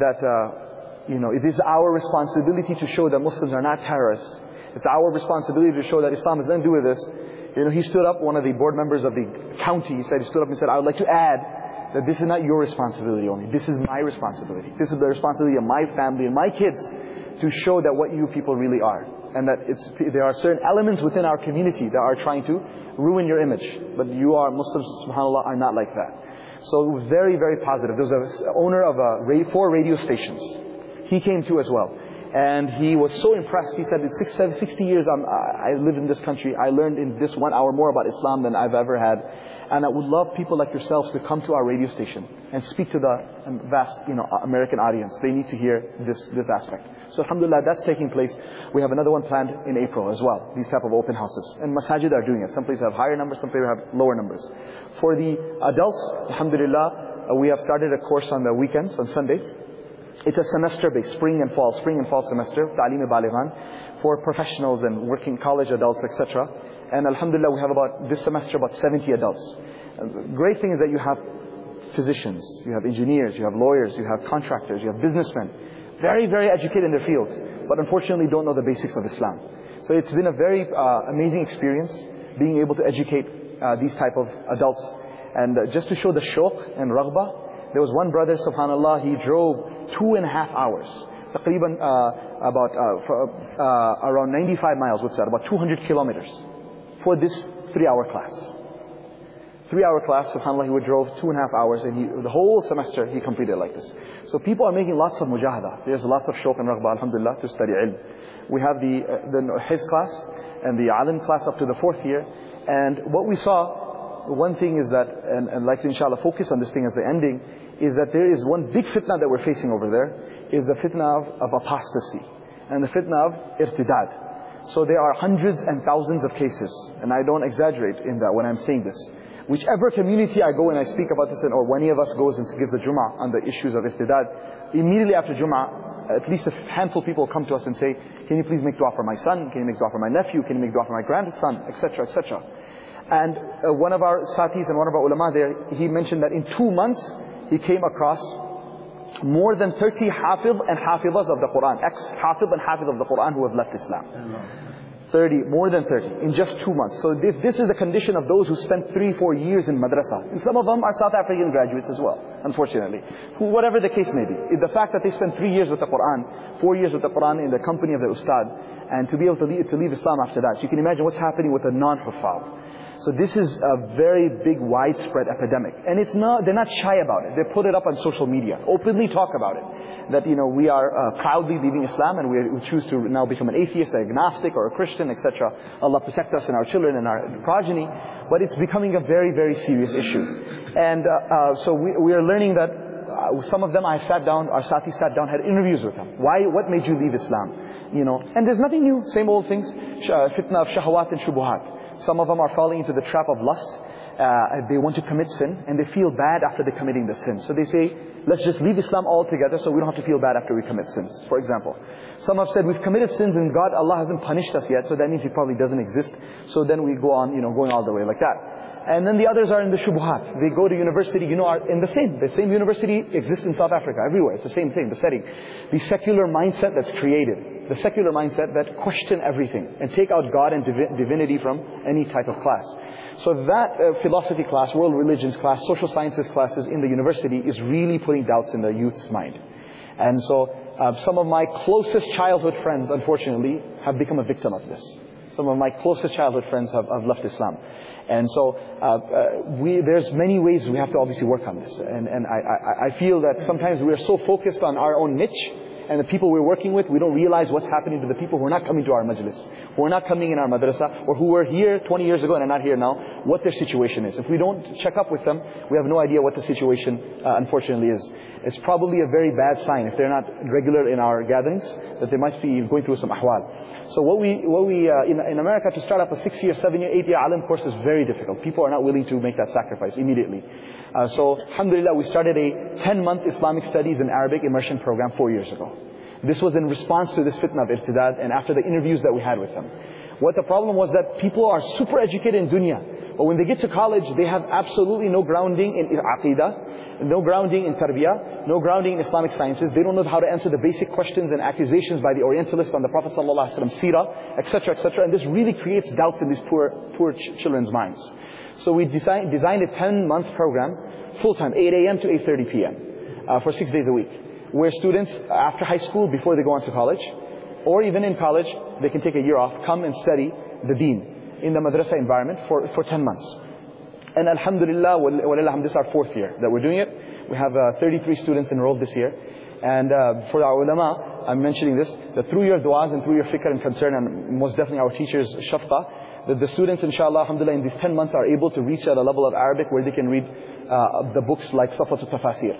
that, uh, you know, it is our responsibility to show that Muslims are not terrorists. It's our responsibility to show that Islam has nothing to do with this. You know, he stood up, one of the board members of the county, he said, he stood up and said, I would like to add that this is not your responsibility only. This is my responsibility. This is the responsibility of my family and my kids to show that what you people really are. And that there are certain elements within our community that are trying to ruin your image. But you are, Muslims, subhanAllah, are not like that. So very, very positive. There was an owner of a, four radio stations. He came too as well. And he was so impressed. He said, in six, seven, 60 years I'm, I lived in this country. I learned in this one hour more about Islam than I've ever had. And I would love people like yourselves to come to our radio station and speak to the vast, you know, American audience. They need to hear this, this aspect. So alhamdulillah, that's taking place. We have another one planned in April as well. These type of open houses. And masajid are doing it. Some places have higher numbers, some places have lower numbers. For the adults, alhamdulillah, uh, we have started a course on the weekends, on Sunday. It's a semester based, spring and fall, spring and fall semester, ta'lim balighan, for professionals and working college adults, etc. And alhamdulillah, we have about, this semester, about 70 adults. Great thing is that you have physicians, you have engineers, you have lawyers, you have contractors, you have businessmen. Very, very educated in their fields, but unfortunately don't know the basics of Islam. So it's been a very uh, amazing experience being able to educate uh, these type of adults. And uh, just to show the shawq and raghbah, there was one brother, subhanAllah, he drove two and a half hours. Taqriban, uh, about, uh, uh, around 95 miles, what's that, about 200 kilometers for this three-hour class. Three-hour class, subhanAllah, he would drove two and a half hours, and he, the whole semester he completed like this. So people are making lots of mujahada. There's lots of shawq and raghbah, alhamdulillah, to study ilm. We have the, uh, the his class and the alim class up to the fourth year. And what we saw, one thing is that, and, and like inshallah focus on this thing as the ending, is that there is one big fitna that we're facing over there, is the fitna of, of apostasy. And the fitna of irtidad. So there are hundreds and thousands of cases, and I don't exaggerate in that when I'm saying this. Whichever community I go and I speak about this, or when any of us goes and gives a Jum'ah on the issues of irtidad, immediately after Jum'ah, at least a handful of people come to us and say, can you please make dua for my son? Can you make dua for my nephew? Can you make dua for my grandson? Etc., etc. And uh, one of our satis and one of our ulama there, he mentioned that in two months, he came across more than 30 hafiz and hafizas of the Quran, ex-hafiz and hafiz of the Quran who have left Islam. 30, more than 30, in just two months. So this, is the condition of those who spent three, four years in madrasa. And some of them are South African graduates as well, unfortunately. Who, whatever the case may be. The fact that they spent three years with the Quran, four years with the Quran in the company of the ustad, and to be able to leave, to leave Islam after that. You can imagine what's happening with the non-huffaz. So this is a very big, widespread epidemic. And it's not, they're not shy about it. They put it up on social media, openly talk about it that, you know, we are uh, proudly leaving Islam and we, choose to now become an atheist, an agnostic or a Christian, etc. Allah protect us and our children and our progeny. But it's becoming a very, very serious issue. And uh, uh, so we, we are learning that uh, some of them I sat down, our sati sat down, had interviews with them. Why, what made you leave Islam? You know, and there's nothing new, same old things. Uh, fitna of shahwat and shubuhat. Some of them are falling into the trap of lust. uh, they want to commit sin and they feel bad after they're committing the sin. So they say, let's just leave Islam altogether so we don't have to feel bad after we commit sins, for example. Some have said we've committed sins and God, Allah hasn't punished us yet, so that means He probably doesn't exist. So then we go on, you know, going all the way like that. And then the others are in the shubuhat. They go to university, you know, are in the same. The same university exists in South Africa, everywhere. It's the same thing, the setting. The secular mindset that's created. The secular mindset that question everything and take out God and divi- divinity from any type of class. So that uh, philosophy class, world religions class, social sciences classes in the university is really putting doubts in the youth's mind. And so uh, some of my closest childhood friends, unfortunately, have become a victim of this. Some of my closest childhood friends have, have left Islam. And so uh, uh, we, there's many ways we have to obviously work on this. And, and I, I, I feel that sometimes we are so focused on our own niche and the people we're working with, we don't realize what's happening to the people who are not coming to our majlis, who are not coming in our madrasa, or who were here 20 years ago and are not here now, what their situation is. If we don't check up with them, we have no idea what the situation uh, unfortunately is. It's probably a very bad sign if they're not regular in our gatherings, that they must be going through some ahwal. So what we, what we uh, in, in America, to start up a six-year, seven-year, eight-year alim course is very difficult. People are not willing to make that sacrifice immediately. Uh, so, alhamdulillah, we started a 10-month Islamic studies and Arabic immersion program four years ago. This was in response to this fitna of irtidad and after the interviews that we had with them. What the problem was that people are super educated in dunya. But when they get to college, they have absolutely no grounding in aqidah, no grounding in tarbiyah, no grounding in Islamic sciences. They don't know how to answer the basic questions and accusations by the Orientalists on the Prophet ﷺ, seerah, etc., etc. And this really creates doubts in these poor, poor ch- children's minds. So we designed, designed a 10-month program, full-time, 8 a.m. to 8.30 p.m., uh, for six days a week, where students, after high school, before they go on to college, or even in college, they can take a year off, come and study the deen in the madrasa environment for, for 10 months. And alhamdulillah, walillah, this is our fourth year that we're doing it. We have uh, 33 students enrolled this year. And uh, for our ulama, I'm mentioning this, that through your du'as and through your fikr and concern, and most definitely our teachers' shafqa, that the students, inshallah, alhamdulillah, in these 10 months are able to reach at a level of Arabic where they can read uh, the books like Safatul Tafasir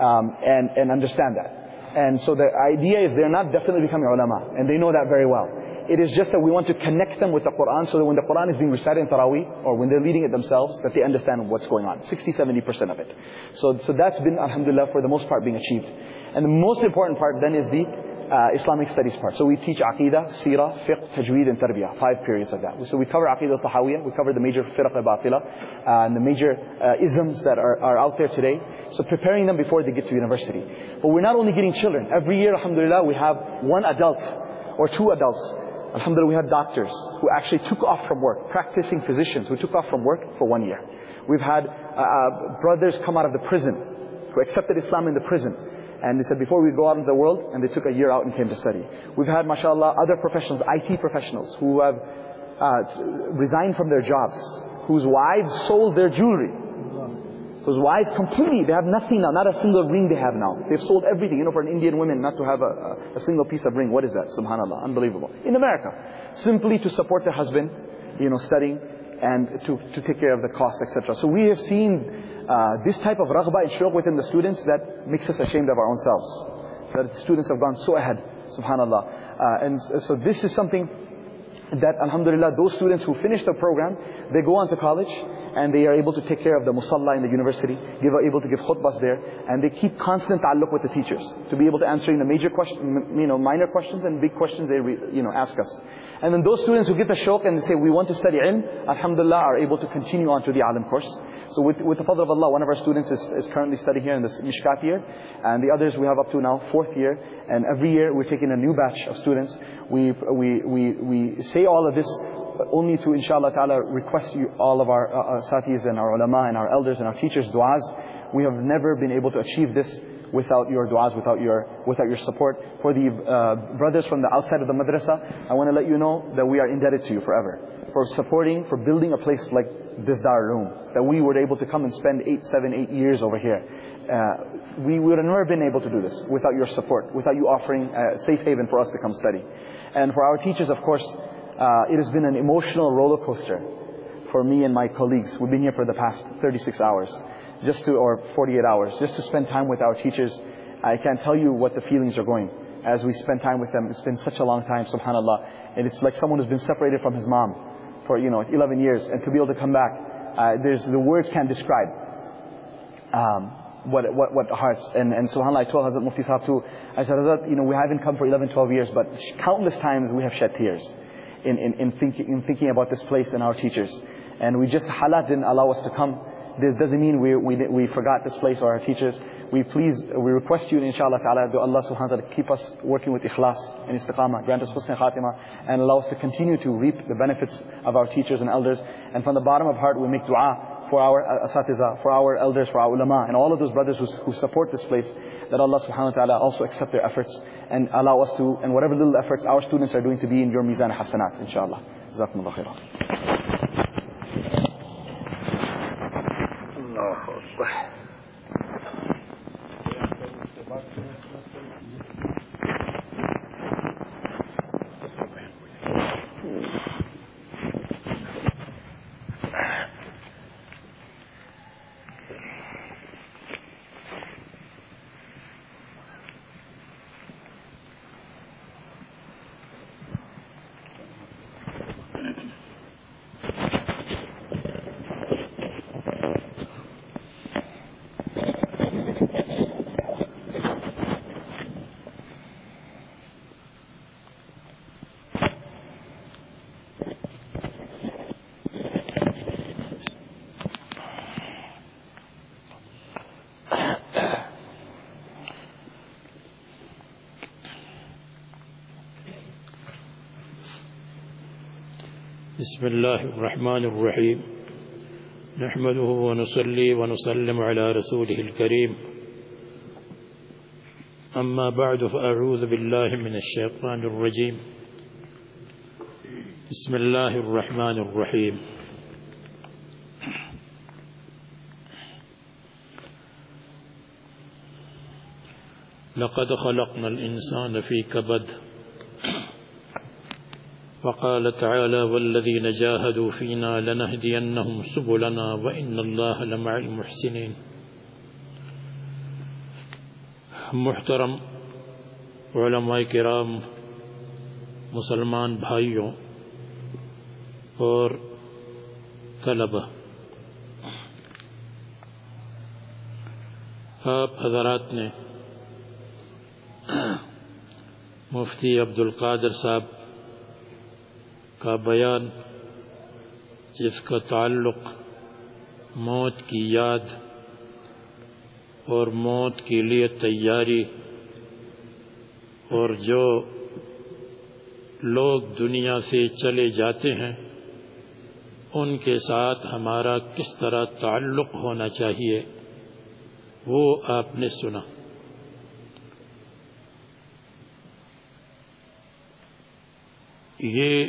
um, and, and understand that. And so the idea is they're not definitely becoming ulama, and they know that very well. It is just that we want to connect them with the Quran so that when the Quran is being recited in Taraweeh, or when they're leading it themselves, that they understand what's going on. 60, 70% of it. So, so that's been, alhamdulillah, for the most part being achieved. And the most important part then is the uh, Islamic studies part. So we teach Aqidah, Sirah, Fiqh, Tajweed and Tarbiyah. Five periods of that. So we cover Aqidah Tahawiyah, we cover the major Firq al-Batila, uh, and the major uh, isms that are, are out there today. So preparing them before they get to university. But we're not only getting children. Every year, alhamdulillah, we have one adult or two adults. Alhamdulillah, we had doctors who actually took off from work, practicing physicians who took off from work for one year. We've had uh, uh, brothers come out of the prison who accepted Islam in the prison. And they said, before we go out into the world, and they took a year out and came to study. We've had, mashallah, other professionals, IT professionals, who have uh, resigned from their jobs, whose wives sold their jewelry. Whose wives completely, they have nothing now, not a single ring they have now. They've sold everything. You know, for an Indian woman not to have a, a, a single piece of ring, what is that? Subhanallah, unbelievable. In America, simply to support the husband, you know, studying, and to, to take care of the costs, etc. So we have seen uh, this type of raghba and shauq within the students that makes us ashamed of our own selves. That the students have gone so ahead, subhanallah. Uh, and so this is something that alhamdulillah those students who finish the program they go on to college and they are able to take care of the musalla in the university give, able to give khutbahs there and they keep constant ta'alluq with the teachers to be able to answering the major question you know minor questions and big questions they you know ask us and then those students who get the shauq and say we want to study ilm alhamdulillah are able to continue on to the alim course so with, with the fadl of Allah, one of our students is, is currently studying here in this Mishkat year, and the others we have up to now fourth year, and every year we're taking a new batch of students. We, we, we, we say all of this only to inshallah ta'ala request you, all of our uh, satis and our ulama and our elders and our teachers du'as. We have never been able to achieve this without your du'as, without your, without your support. For the uh, brothers from the outside of the madrasa, I want to let you know that we are indebted to you forever. For supporting, for building a place like this Dar room, that we were able to come and spend eight, seven, eight years over here. Uh, we would have never been able to do this without your support, without you offering a safe haven for us to come study. And for our teachers, of course, uh, it has been an emotional roller coaster for me and my colleagues. We've been here for the past 36 hours, just to, or 48 hours, just to spend time with our teachers. I can't tell you what the feelings are going as we spend time with them. It's been such a long time, subhanAllah. And it's like someone who's been separated from his mom for, you know, 11 years. And to be able to come back uh, there's, the words can't describe um, what, what, what hearts, and, and subhanAllah, I told Hazrat Mufti Sahab too, I said, Hazrat, you know, we haven't come for 11, 12 years, but countless times we have shed tears in, in, in, thinking, in thinking about this place and our teachers. And we just, halat didn't allow us to come. This doesn't mean we, we, we forgot this place or our teachers. We please, we request you inshallah ta'ala, do Allah subhanahu wa ta'ala keep us working with ikhlas and istiqamah, grant us husn khatimah, and allow us to continue to reap the benefits of our teachers and elders. And from the bottom of heart we make dua for our uh, asatiza, for our elders, for our ulama, and all of those brothers who, who support this place, that Allah subhanahu wa ta'ala also accept their efforts and allow us to, and whatever little efforts our students are doing to be in your mizan hasanat, inshallah. Jazakumullah khairan. بسم الله الرحمن الرحيم. نحمده ونصلي ونسلم على رسوله الكريم. أما بعد فأعوذ بالله من الشيطان الرجيم. بسم الله الرحمن الرحيم. لقد خلقنا الإنسان في كبد. وقال تعالى والذين جاهدوا فينا لنهدينهم سبلنا وإن الله لمع المحسنين. محترم علماء کرام، مسلمان بھائیوں اور طلبہ، آپ حضرات نے مفتی عبد القادر صاحب کا بیان، جس کا تعلق موت کی یاد اور موت کے لیے تیاری اور جو لوگ دنیا سے چلے جاتے ہیں، ان کے ساتھ ہمارا کس طرح تعلق ہونا چاہیے، وہ آپ نے سنا۔ یہ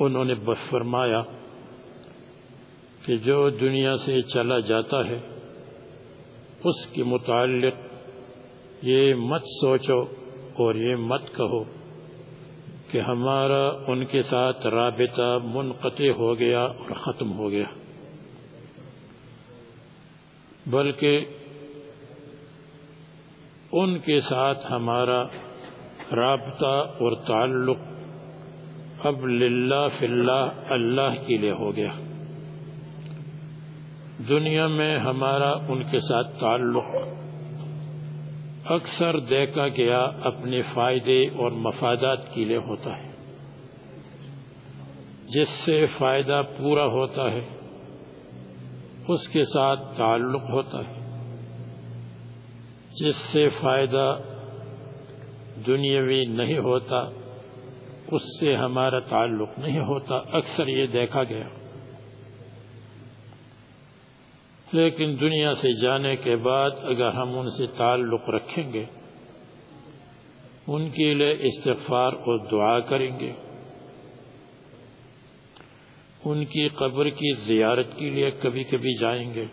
انہوں نے فرمایا کہ جو دنیا سے چلا جاتا ہے، اس کے متعلق یہ مت سوچو اور یہ مت کہو کہ ہمارا ان کے ساتھ رابطہ منقطع ہو گیا اور ختم ہو گیا۔ بلکہ ان کے ساتھ ہمارا رابطہ اور تعلق اب للہ فی اللہ اللہ کے لیے ہو گیا۔ دنیا میں ہمارا ان کے ساتھ تعلق اکثر دیکھا گیا اپنے فائدے اور مفادات کے لیے ہوتا ہے، جس سے فائدہ پورا ہوتا ہے، اس کے ساتھ تعلق ہوتا ہے، جس سے فائدہ دنیاوی نہیں ہوتا۔ اس سے ہمارا تعلق نہیں ہوتا۔ اکثر یہ دیکھا گیا۔ لیکن دنیا سے جانے کے بعد اگر ہم ان سے تعلق رکھیں گے، ان کے لیے استغفار اور دعا کریں گے۔ ان کی قبر کی زیارت کے لیے کبھی کبھی جائیں گے۔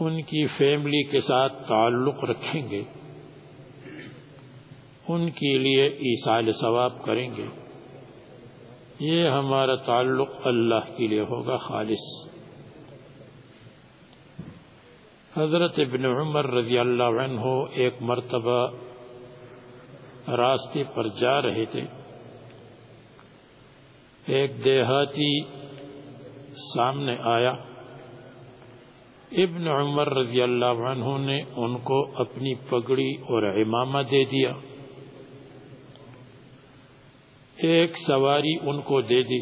ان کی فیملی کے ساتھ تعلق رکھیں گے۔ ان کے لیے عیسال ثواب کریں گے۔ یہ ہمارا تعلق اللہ کے لیے ہوگا، خالص۔ حضرت ابن عمر رضی اللہ عنہ ایک مرتبہ راستے پر جا رہے تھے۔ ایک دیہاتی سامنے آیا۔ ابن عمر رضی اللہ عنہ نے ان کو اپنی پگڑی اور امامہ دے دیا۔ ایک سواری ان کو دے دی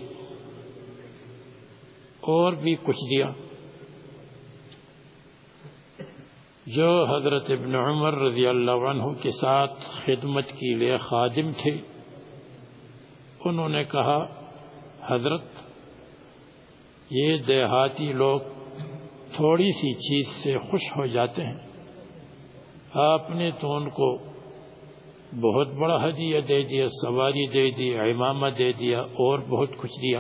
اور بھی کچھ دیا۔ جو حضرت ابن عمر رضی اللہ عنہ کے ساتھ خدمت کے لیے خادم تھے، انہوں نے کہا، حضرت، یہ دیہاتی لوگ تھوڑی سی چیز سے خوش ہو جاتے ہیں۔ آپ نے تو ان کو بہت بڑا ہدیہ دے دیا، سواری دے دی امامہ دے دیا، اور بہت کچھ دیا۔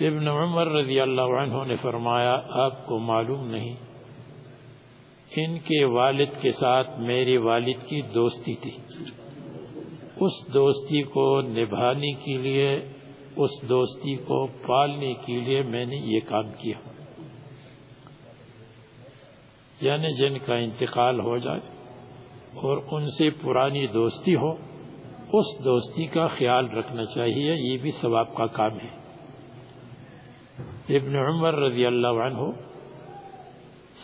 ابن عمر رضی اللہ عنہ نے فرمایا، آپ کو معلوم نہیں، ان کے والد کے ساتھ میرے والد کی دوستی تھی۔ اس دوستی کو نبھانے کے لیے، اس دوستی کو پالنے کے لیے میں نے یہ کام کیا۔ یعنی جن کا انتقال ہو جائے اور ان سے پرانی دوستی ہو، اس دوستی کا خیال رکھنا چاہیے، یہ بھی ثواب کا کام ہے۔ ابن عمر رضی اللہ عنہ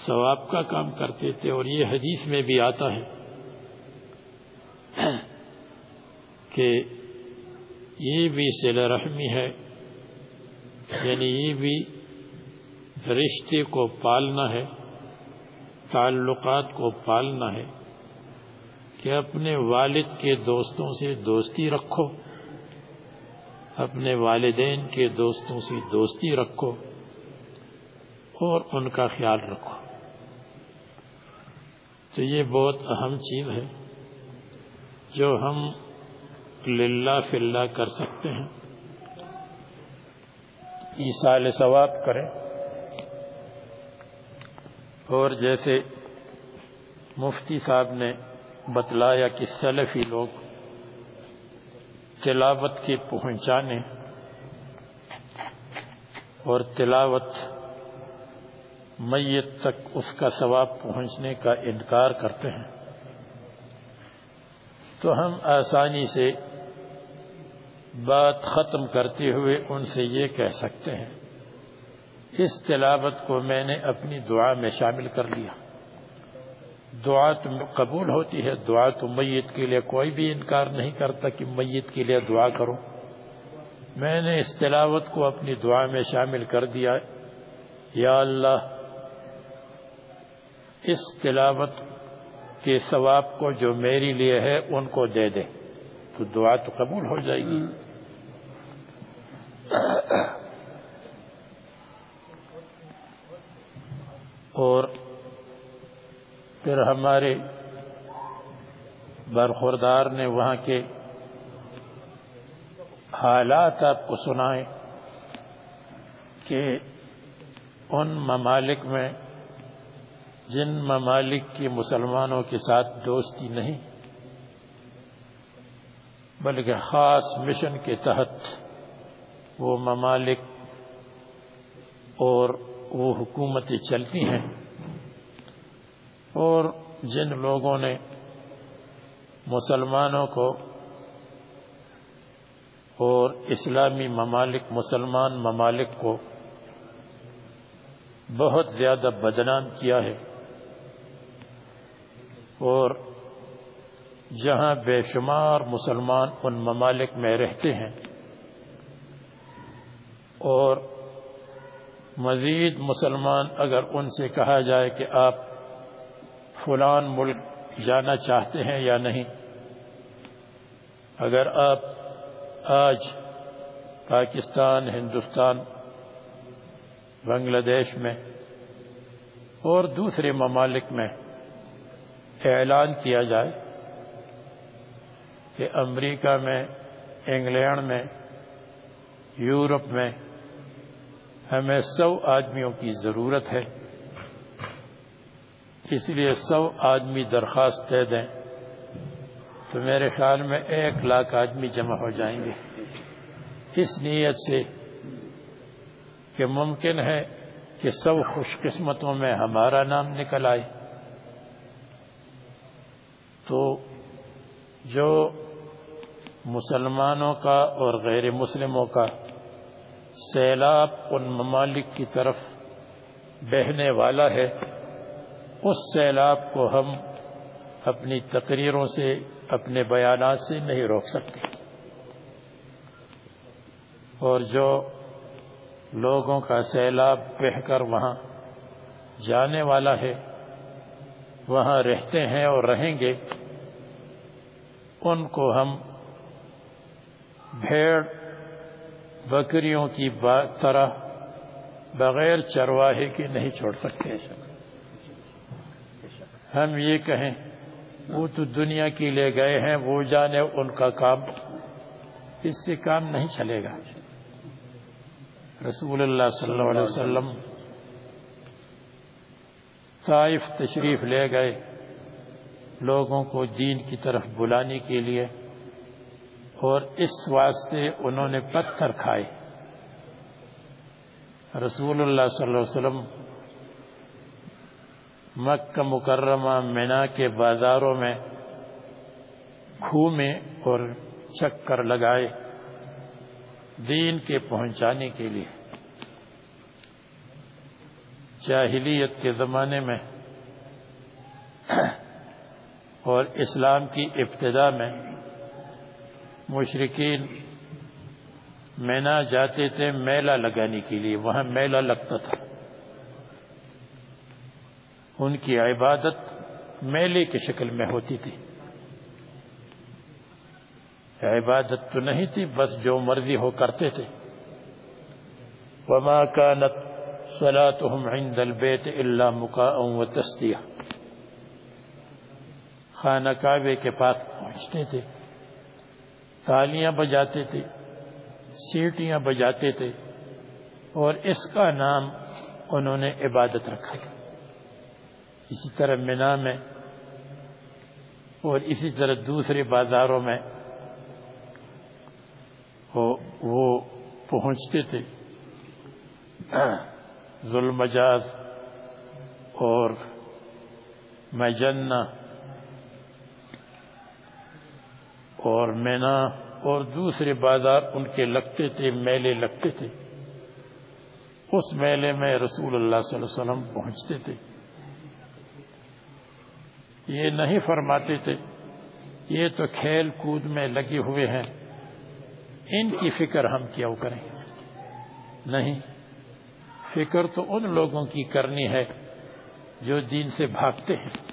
ثواب کا کام کرتے تھے اور یہ حدیث میں بھی آتا ہے کہ یہ بھی سل رحمی ہے یعنی یہ بھی رشتے کو پالنا ہے، تعلقات کو پالنا ہے۔ کہ اپنے والد کے دوستوں سے دوستی رکھو، اپنے والدین کے دوستوں سے دوستی رکھو اور ان کا خیال رکھو۔ تو یہ بہت اہم چیز ہے جو ہم للہ فلّہ کر سکتے ہیں۔ ایسال ثواب کریں۔ اور جیسے مفتی صاحب نے بتلایا کہ سلفی لوگ تلاوت کے پہنچانے اور تلاوت میت تک اس کا ثواب پہنچنے کا انکار کرتے ہیں۔ تو ہم آسانی سے بات ختم کرتے ہوئے ان سے یہ کہہ سکتے ہیں۔ اس تلاوت کو میں نے اپنی دعا میں شامل کر لیا۔ دعا تو قبول ہوتی ہے، دعا تو میت کے لیے کوئی بھی انکار نہیں کرتا کہ میت کے لیے دعا کرو میں نے اس تلاوت کو اپنی دعا میں شامل کر دیا۔ یا اللہ، اس تلاوت کے ثواب کو جو میری لیے ہے، ان کو دے دے۔ تو دعا تو قبول ہو جائے گی۔ اور پھر ہمارے برخوردار نے وہاں کے حالات آپ کو سنائے کہ ان ممالک میں جن ممالک کی مسلمانوں کے ساتھ دوستی نہیں، بلکہ خاص مشن کے تحت وہ ممالک اور وہ حکومتیں چلتی ہیں۔ اور جن لوگوں نے مسلمانوں کو اور اسلامی ممالک، مسلمان ممالک کو بہت زیادہ بدنام کیا ہے اور جہاں بے شمار مسلمان ان ممالک میں رہتے ہیں اور مزید مسلمان اگر ان سے کہا جائے کہ آپ فلان ملک جانا چاہتے ہیں یا نہیں؟ اگر آپ آج پاکستان، ہندوستان، بنگلہ دیش میں اور دوسرے ممالک میں اعلان کیا جائے کہ امریکہ میں، انگلینڈ میں، یورپ میں ہمیں سو آدمیوں کی ضرورت ہے۔ اس لیے سو آدمی درخواست دے دیں تو میرے خیال میں ایک لاکھ آدمی جمع ہو جائیں گے۔ اس نیت سے کہ ممکن ہے کہ سب خوش قسمتوں میں ہمارا نام نکل آئے۔ تو جو مسلمانوں کا اور غیر مسلموں کا سیلاب ان ممالک کی طرف بہنے والا ہے اس سیلاب کو ہم اپنی تقریروں سے، اپنے بیانات سے نہیں روک سکتے۔ اور جو لوگوں کا سیلاب بہ کر وہاں جانے والا ہے، وہاں رہتے ہیں اور رہیں گے، ان کو ہم بھیڑ بکریوں کی طرح بغیر چرواہے کے نہیں چھوڑ سکتے۔ ہم یہ کہیں، وہ تو دنیا کی لے گئے ہیں، وہ جانے ان کا کام۔ اس سے کام نہیں چلے گا۔ رسول اللہ صلی اللہ علیہ وسلم طائف تشریف لے گئے لوگوں کو دین کی طرف بلانے کے لیے، اور اس واسطے انہوں نے پتھر کھائے۔ رسول اللہ صلی اللہ علیہ وسلم مکہ مکرمہ، مینا کے بازاروں میں، گھومے اور چکر لگائے دین کے پہنچانے کے لیے۔ جاہلیت کے زمانے میں اور اسلام کی ابتدا میں مشرقین مینا جاتے تھے میلہ لگانے کے لیے، وہاں میلہ لگتا تھا۔ ان کی عبادت میلے کی شکل میں ہوتی تھی۔ عبادت تو نہیں تھی، بس جو مرضی ہو کرتے تھے۔ وما كانت صلاتهم عند البيت الا مكاء وتسديه خانہ کعبے کے پاس پہنچتے تھے، تالیاں بجاتے تھے، سیٹیاں بجاتے تھے اور اس کا نام انہوں نے عبادت رکھا۔ اسی طرح مینا میں اور اسی طرح دوسرے بازاروں میں وہ پہنچتے تھے۔ ظلم مجاز اور مجنہ اور مینا اور دوسرے بازار ان کے لگتے تھے، میلے لگتے تھے۔ اس میلے میں رسول اللہ صلی اللہ علیہ وسلم پہنچتے تھے۔ یہ نہیں فرماتے تھے، یہ تو کھیل کود میں لگے ہوئے ہیں۔ ان کی فکر ہم کیا کریں؟ نہیں، فکر تو ان لوگوں کی کرنی ہے جو دین سے بھاگتے ہیں۔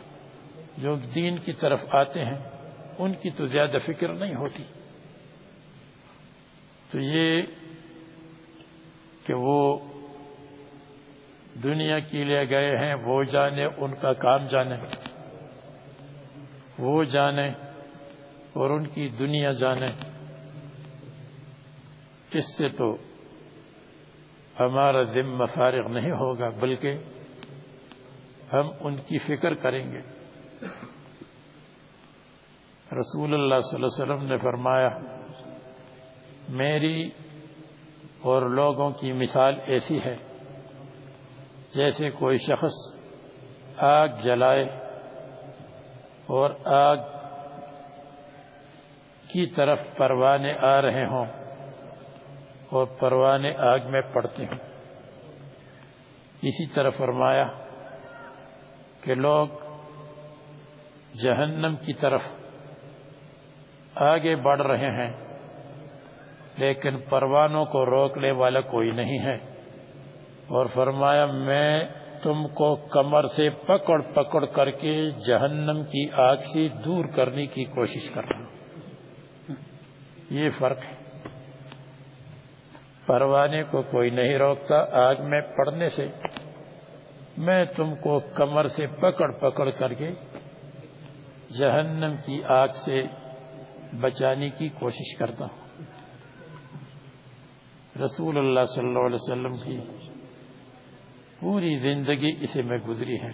جو دین کی طرف آتے ہیں، ان کی تو زیادہ فکر نہیں ہوتی۔ تو یہ کہ وہ دنیا کے لیے گئے ہیں، وہ جانے، ان کا کام جانے۔ وہ جانے اور ان کی دنیا جانے۔ اس سے تو ہمارا ذمہ فارغ نہیں ہوگا، بلکہ ہم ان کی فکر کریں گے۔ رسول اللہ صلی اللہ علیہ وسلم نے فرمایا، میری اور لوگوں کی مثال ایسی ہے، جیسے کوئی شخص آگ جلائے اور آگ کی طرف پروانے آ رہے ہوں اور پروانے آگ میں پڑتے ہوں۔ اسی طرح فرمایا کہ لوگ جہنم کی طرف آگے بڑھ رہے ہیں، لیکن پروانوں کو روکنے والا کوئی نہیں ہے۔ اور فرمایا، میں تم کو کمر سے پکڑ پکڑ کر کے جہنم کی آگ سے دور کرنے کی کوشش کر رہا ہوں یہ فرق ہے۔ پروانے کو کوئی نہیں روکتا آگ میں پڑنے سے۔ میں تم کو کمر سے پکڑ پکڑ کر کے جہنم کی آگ سے بچانے کی کوشش کرتا ہوں۔ رسول اللہ صلی اللہ علیہ وسلم کی پوری زندگی اسے میں گزری ہے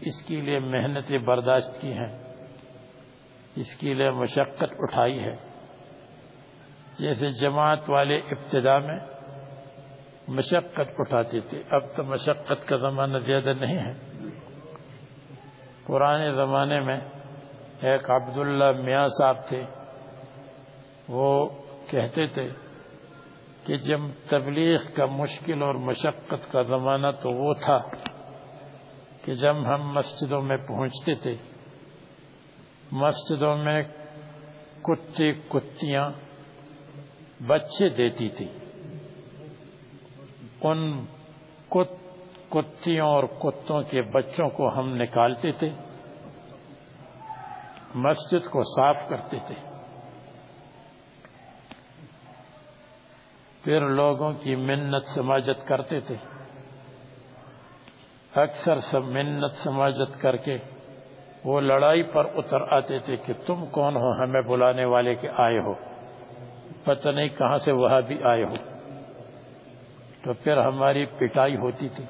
اس کے لیے محنتیں برداشت کی ہیں۔ اس کے لیے مشقت اٹھائی ہے۔ جیسے جماعت والے ابتدا میں مشقت اٹھاتے تھے۔ اب تو مشقت کا زمانہ زیادہ نہیں ہے۔ پرانے زمانے میں ایک عبداللہ میاں صاحب تھے۔ وہ کہتے تھے کہ جب تبلیغ کا مشکل اور مشقت کا زمانہ تو وہ تھا کہ جب ہم مسجدوں میں پہنچتے تھے، مسجدوں میں کتے کتیاں بچے دیتی تھی۔ ان کتیوں اور کتوں کے بچوں کو ہم نکالتے تھے، مسجد کو صاف کرتے تھے۔ پھر لوگوں کی منت سماجت کرتے تھے۔ اکثر سب منت سماجت کر کے وہ لڑائی پر اتر آتے تھے کہ تم کون ہو، ہمیں بلانے والے کے آئے ہو۔ پتہ نہیں کہاں سے وہاں بھی آئے ہو۔ تو پھر ہماری پٹائی ہوتی تھی۔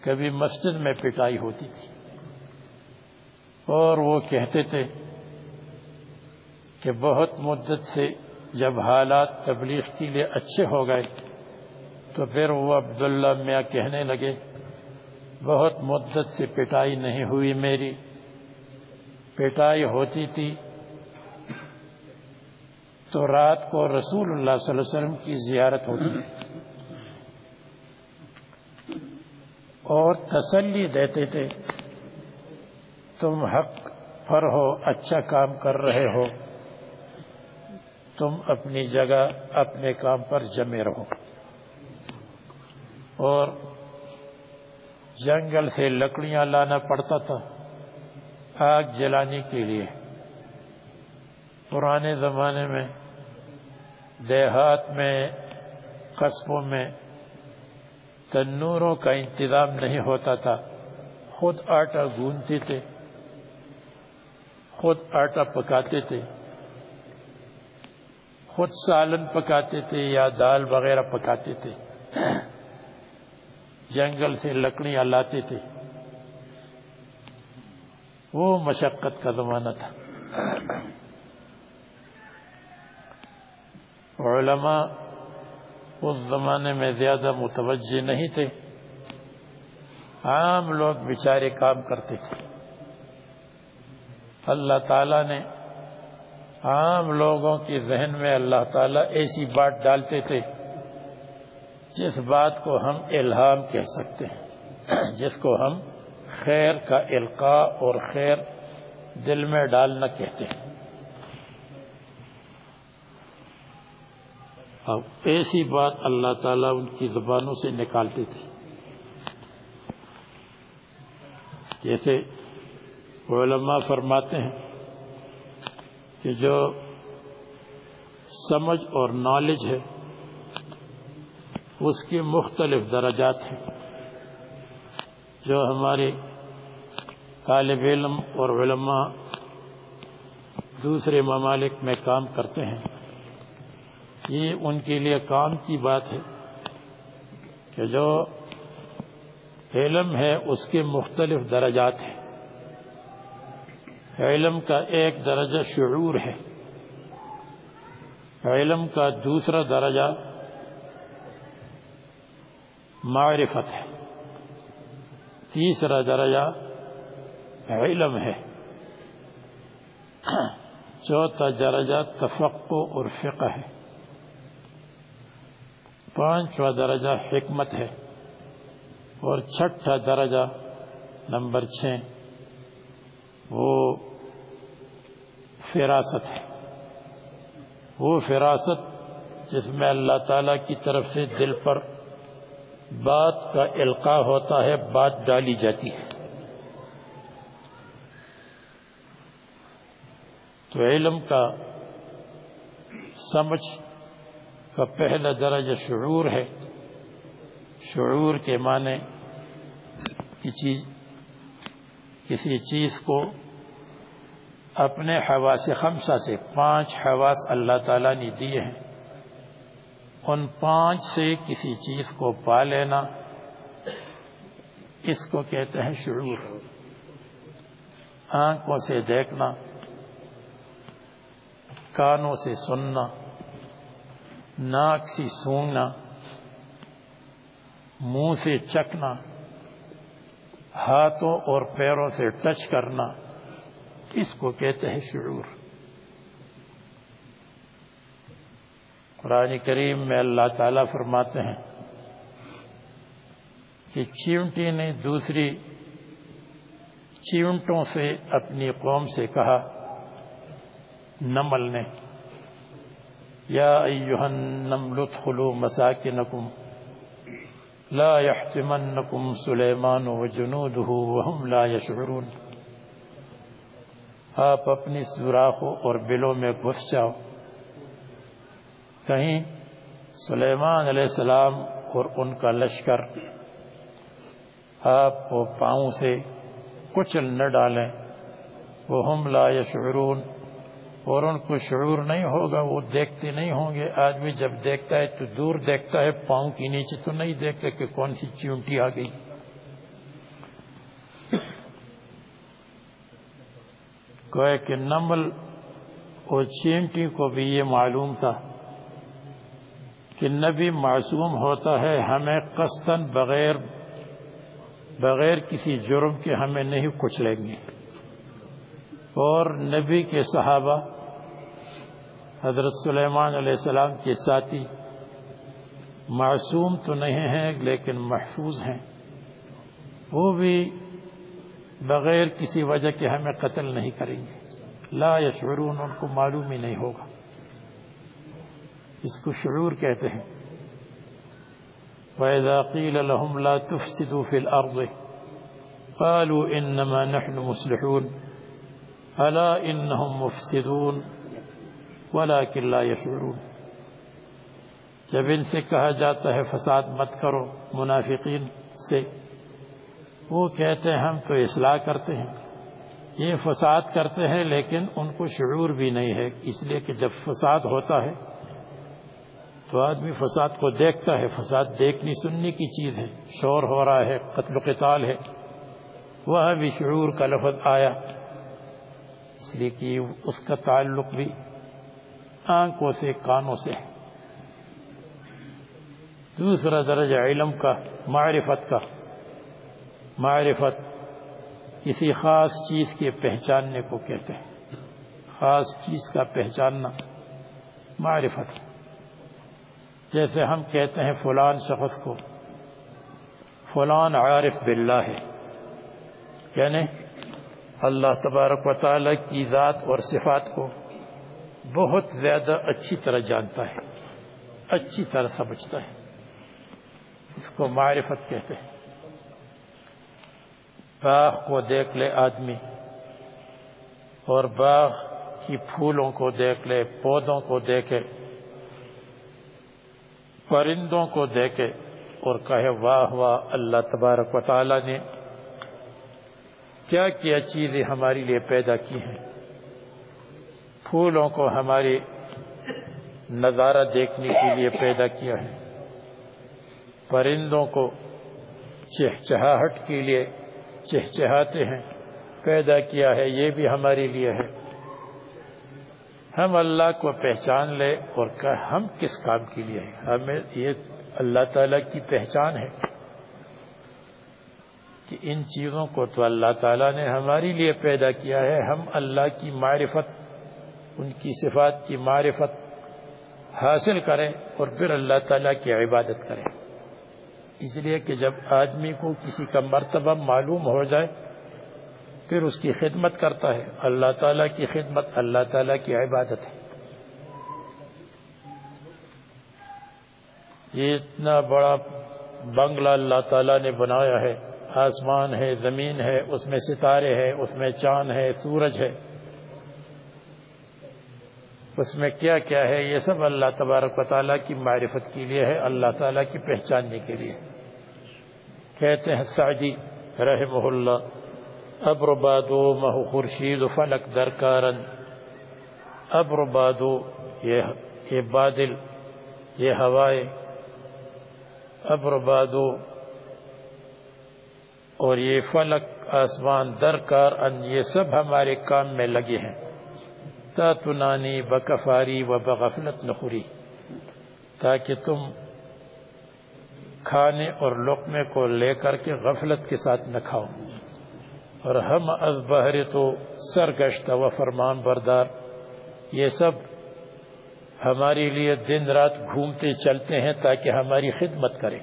کبھی مسجد میں پٹائی ہوتی تھی۔ اور وہ کہتے تھے کہ بہت مدت سے جب حالات تبلیغ کے لیے اچھے ہو گئے، تو پھر وہ عبداللہ میاں کہنے لگے، بہت مدت سے پٹائی نہیں ہوئی میری۔ پٹائی ہوتی تھی تو رات کو رسول اللہ صلی اللہ علیہ وسلم کی زیارت ہوتی اور تسلی دیتے تھے، تم حق پر ہو اچھا کام کر رہے ہو۔ تم اپنی جگہ اپنے کام پر جمے رہو۔ اور جنگل سے لکڑیاں لانا پڑتا تھا آگ جلانے کے لیے۔ پرانے زمانے میں دیہات میں، قصبوں میں تنوروں کا انتظام نہیں ہوتا تھا۔ خود آٹا گونتے تھے، خود آٹا پکاتے تھے۔ خود سالن پکاتے تھے یا دال وغیرہ پکاتے تھے۔ جنگل سے لکڑیاں لاتے تھے۔ وہ مشقت کا زمانہ تھا۔ علماء اس زمانے میں زیادہ متوجہ نہیں تھے۔ عام لوگ بیچارے کام کرتے تھے۔ اللہ تعالیٰ نے عام لوگوں کے ذہن میں اللہ تعالیٰ ایسی بات ڈالتے تھے جس بات کو ہم الہام کہہ سکتے ہیں۔ جس کو ہم خیر کا القاء اور خیر دل میں ڈالنا کہتے ہیں۔ اب ایسی بات اللہ تعالیٰ ان کی زبانوں سے نکالتے تھے۔ جیسے علماء فرماتے ہیں کہ جو سمجھ اور نالج ہے، اس کے مختلف درجات ہیں۔ جو ہمارے طالب علم اور علماء دوسرے ممالک میں کام کرتے ہیں۔ یہ ان کے لیے کام کی بات ہے کہ جو علم ہے، اس کے مختلف درجات ہیں۔ علم کا ایک درجہ شعور ہے۔ علم کا دوسرا درجہ معرفت ہے۔ تیسرا درجہ علم ہے۔ چوتھا درجہ تفقع اور فقہ ہے۔ پانچواں درجہ حکمت ہے۔ اور چھٹا درجہ نمبر چھ۔ وہ فراست ہے۔ وہ فراست جس میں اللہ تعالی کی طرف سے دل پر بات کا القاع ہوتا ہے، بات ڈالی جاتی ہے۔ تو علم کا سمجھ کا پہلا درجہ شعور ہے۔ شعور کے معنی کی چیز کسی چیز کو اپنے حواس خمسہ سے پانچ حواس اللہ تعالیٰ نے دیے ہیں۔ ان پانچ سے کسی چیز کو پا لینا، اس کو کہتے ہیں شعور۔ آنکھوں سے دیکھنا، کانوں سے سننا، ناک سے سونگنا، منہ سے چکنا ہاتھوں اور پیروں سے ٹچ کرنا اس کو کہتے ہیں شعور؟ قرآن کریم میں اللہ تعالیٰ فرماتے ہیں کہ چیونٹی نے دوسری چیونٹوں سے اپنی قوم سے کہا، نمل نے، یا ایوہ النمل ادخلوا مساکنکم لا يحتمنکم سلیمان وجنودہ وهم لا يشعرون۔ آپ اپنی سوراخوں اور بلوں میں گھس جاؤ۔ کہیں سلیمان علیہ السلام اور ان کا لشکر آپ کو پاؤں سے کچل نہ ڈالیں۔ وہ ہم لا یشعرون اور ان کو شعور نہیں ہوگا، وہ دیکھتے نہیں ہوں گے۔ آدمی جب دیکھتا ہے تو دور دیکھتا ہے، پاؤں کے نیچے تو نہیں دیکھتا کہ کون سی چونٹی آ گئی۔ گوئے کہ نمل اور چینٹی کو بھی یہ معلوم تھا کہ نبی معصوم ہوتا ہے، ہمیں قصدن بغیر بغیر کسی جرم کے ہمیں نہیں کچلیں گے۔ اور نبی کے صحابہ حضرت سلیمان علیہ السلام کے ساتھی معصوم تو نہیں ہیں لیکن محفوظ ہیں۔ وہ بھی بغیر کسی وجہ کے ہمیں قتل نہیں کریں گے۔ لا یشعرون، ان کو معلوم ہی نہیں ہوگا۔ اس کو شعور کہتے ہیں۔ وَإِذَا قِيلَ لَهُمْ لَا تُفْسِدُوا فِي الْأَرْضِ، قَالُوا إِنَّمَا نَحْنُ مُصْلِحُونَ، أَلَا إِنَّهُمْ مُفْسِدُونَ؟ وَلَكِنْ لَا يَشْعُرُونَ جب ان سے کہا جاتا ہے فساد مت کرو منافقین سے، وہ کہتے ہیں ہم تو اصلاح کرتے ہیں۔ یہ فساد کرتے ہیں لیکن ان کو شعور بھی نہیں ہے، اس لیے کہ جب فساد ہوتا ہے تو آدمی فساد کو دیکھتا ہے۔ فساد دیکھنی سننے کی چیز ہے۔ شور ہو رہا ہے، قتل و قتال ہے۔ وہ بھی شعور کا لفظ آیا، اس لیے کہ اس کا تعلق بھی آنکھوں سے، کانوں سے۔ دوسرا درجہ علم کا، معرفت کا۔ معرفت کسی خاص چیز کے پہچاننے کو کہتے ہیں۔ خاص چیز کا پہچاننا معرفت۔ جیسے ہم کہتے ہیں فلان شخص کو، فلان عارف باللہ ہے۔ یعنی اللہ تبارک و تعالی کی ذات اور صفات کو بہت زیادہ اچھی طرح جانتا ہے، اچھی طرح سمجھتا ہے۔ اس کو معرفت کہتے ہیں۔ باغ کو دیکھ لے آدمی اور باغ کی پھولوں کو دیکھ لے، پودوں کو دیکھے، پرندوں کو دیکھے اور کہے، واہ واہ، اللہ تبارک و تعالی نے کیا کیا چیزیں ہمارے لیے پیدا کی ہیں؟ پھولوں کو ہماری نظارہ دیکھنے کے لیے پیدا کیا ہے۔ پرندوں کو چہچہاہٹ کے لیے چہچہاتے ہیں، پیدا کیا ہے، یہ بھی ہمارے لیے ہے۔ ہم اللہ کو پہچان لے اور کہ ہم کس کام کے لیے ہیں۔ ہمیں یہ اللہ تعالیٰ کی پہچان ہے کہ ان چیزوں کو تو اللہ تعالیٰ نے ہمارے لیے پیدا کیا ہے۔ ہم اللہ کی معرفت ان کی صفات کی معرفت حاصل کریں اور پھر اللہ تعالیٰ کی عبادت کریں۔ اس لیے کہ جب آدمی کو کسی کا مرتبہ معلوم ہو جائے، پھر اس کی خدمت کرتا ہے۔ اللہ تعالیٰ کی خدمت اللہ تعالیٰ کی عبادت ہے۔ یہ اتنا بڑا بنگلہ اللہ تعالیٰ نے بنایا ہے۔ آسمان ہے، زمین ہے، اس میں ستارے ہے اس میں چاند ہے، سورج ہے۔ اس میں کیا کیا ہے؟ یہ سب اللہ تبارک و تعالیٰ کی معرفت کے لیے ہے، اللہ تعالیٰ کی پہچاننے کے لیے۔ کہتے ہیں سعدی رحمہ اللہ، ابر بادو مہ خورشید فلک درکارن۔ ابر بادو، یہ بادل، یہ ہوائے۔ ابر بادو، اور یہ فلک آسمان درکار ان یہ سب ہمارے کام میں لگے ہیں۔ تنانی بکفاری و بغفلت نخوری۔ تاکہ تم کھانے اور لقمے کو لے کر کے غفلت کے ساتھ نہ کھاؤ۔ اور ہم از بہر تو سرگشت و فرمان بردار یہ سب ہمارے لیے دن رات گھومتے چلتے ہیں تاکہ ہماری خدمت کرے۔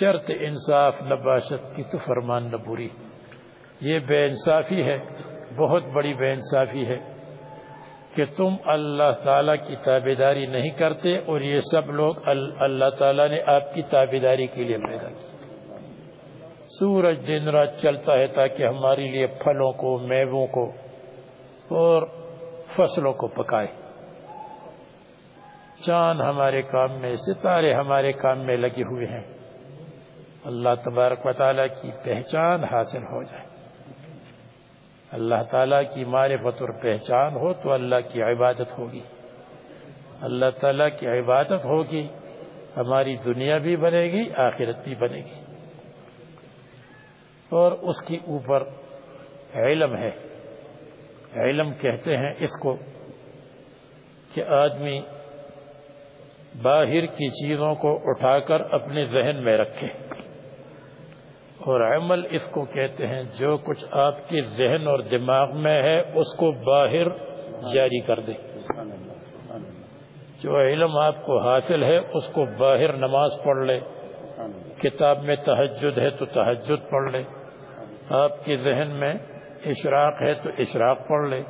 شرط انصاف، نباشت کی تو فرمان نہ بری یہ بے انصافی ہے۔ بہت بڑی بے انصافی ہے کہ تم اللہ تعالیٰ کی تابے داری نہیں کرتے اور یہ سب لوگ اللہ تعالیٰ نے آپ کی تابے داری کے لیے پیدا کی سورج دن رات چلتا ہے تاکہ ہمارے لیے پھلوں کو، میووں کو اور فصلوں کو پکائے۔ چاند ہمارے کام میں، ستارے ہمارے کام میں لگے ہوئے ہیں۔ اللہ تبارک و تعالیٰ کی پہچان حاصل ہو جائے۔ اللہ تعالیٰ کی معرفت اور پہچان ہو تو اللہ کی عبادت ہوگی۔ اللہ تعالیٰ کی عبادت ہوگی، ہماری دنیا بھی بنے گی، آخرت بھی بنے گی۔ اور اس کی اوپر علم ہے۔ علم کہتے ہیں اس کو کہ آدمی باہر کی چیزوں کو اٹھا کر اپنے ذہن میں رکھے۔ اور عمل اس کو کہتے ہیں، جو کچھ آپ کے ذہن اور دماغ میں ہے، اس کو باہر جاری کر دے۔ جو علم آپ کو حاصل ہے، اس کو باہر نماز پڑھ لے۔ کتاب میں تحجد ہے، تو تحجد پڑھ لے۔ آپ کے ذہن میں اشراق ہے، تو اشراق پڑھ لے۔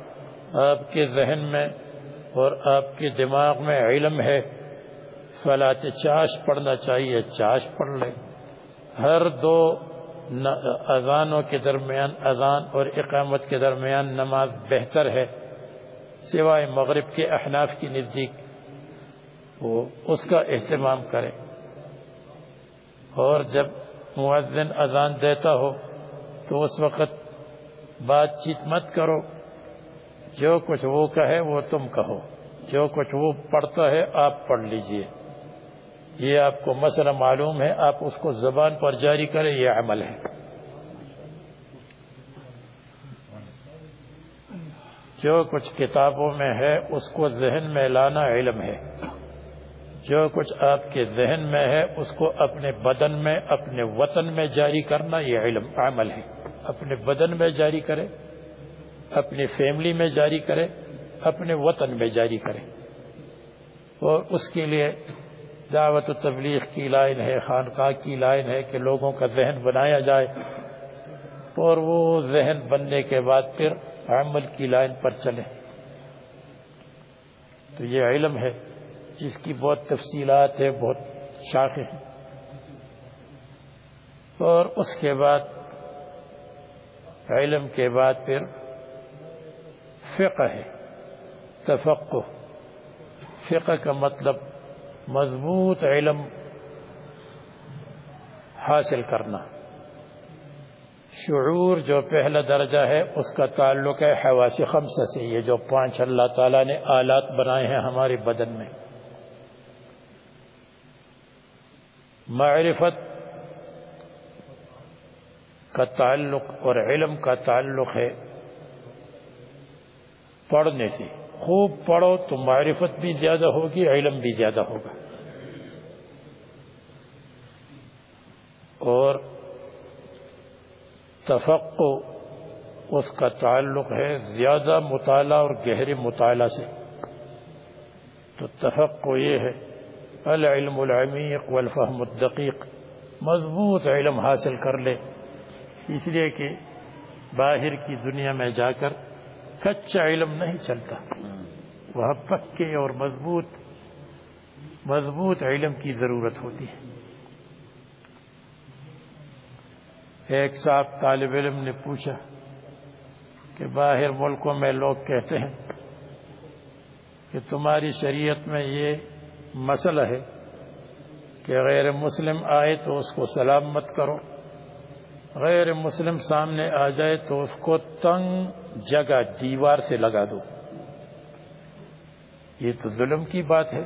آپ کے ذہن میں اور آپ کے دماغ میں علم ہے فلاط چاش پڑھنا چاہیے، چاش پڑھ لے۔ ہر دو اذانوں کے درمیان، اذان اور اقامت کے درمیان نماز بہتر ہے، سوائے مغرب کے احناف کی نزدیک۔ وہ اس کا اہتمام کرے۔ اور جب مؤذن اذان دیتا ہو، تو اس وقت بات چیت مت کرو۔ جو کچھ وہ کہے، وہ تم کہو۔ جو کچھ وہ پڑھتا ہے، آپ پڑھ لیجیے۔ یہ آپ کو مسئلہ معلوم ہے، آپ اس کو زبان پر جاری کریں، یہ عمل ہے۔ جو کچھ کتابوں میں ہے، اس کو ذہن میں لانا علم ہے۔ جو کچھ آپ کے ذہن میں ہے، اس کو اپنے بدن میں، اپنے وطن میں جاری کرنا، یہ علم، عمل ہے۔ اپنے بدن میں جاری کرے، اپنی فیملی میں جاری کرے، اپنے وطن میں جاری کرے۔ اور اس کے لیے دعوت و تبلیغ کی لائن ہے، خانقاہ کی لائن ہے کہ لوگوں کا ذہن بنایا جائے۔ اور وہ ذہن بننے کے بعد پھر عمل کی لائن پر چلے تو یہ علم ہے، جس کی بہت تفصیلات ہے بہت شاخ ہیں۔ اور اس کے بعد، علم کے بعد پھر فقہ ہے، تفقہ۔ فقہ کا مطلب مضبوط علم حاصل کرنا۔ شعور جو پہلا درجہ ہے، اس کا تعلق ہے حواس خمسہ سے۔ یہ جو پانچ اللہ تعالیٰ نے آلات بنائے ہیں ہمارے بدن میں۔ معرفت کا تعلق اور علم کا تعلق ہے پڑھنے سے۔ خوب پڑھو تو معرفت بھی زیادہ ہوگی، علم بھی زیادہ ہوگا۔ اور تفق اس کا تعلق ہے زیادہ مطالعہ اور گہرے مطالعہ سے۔ تو تفق یہ ہے، العلم العمیق والفہم الدقیق، مضبوط علم حاصل کر لے۔ اس لیے کہ باہر کی دنیا میں جا کر کچا علم نہیں چلتا۔ وہاں پکے اور مضبوط مضبوط علم کی ضرورت ہوتی ہے۔ ایک صاحب طالب علم نے پوچھا کہ باہر ملکوں میں لوگ کہتے ہیں کہ تمہاری شریعت میں یہ مسئلہ ہے کہ غیر مسلم آئے تو اس کو سلام مت کرو۔ غیر مسلم سامنے آ جائے تو اس کو تنگ جگہ دیوار سے لگا دو۔ یہ تو ظلم کی بات ہے۔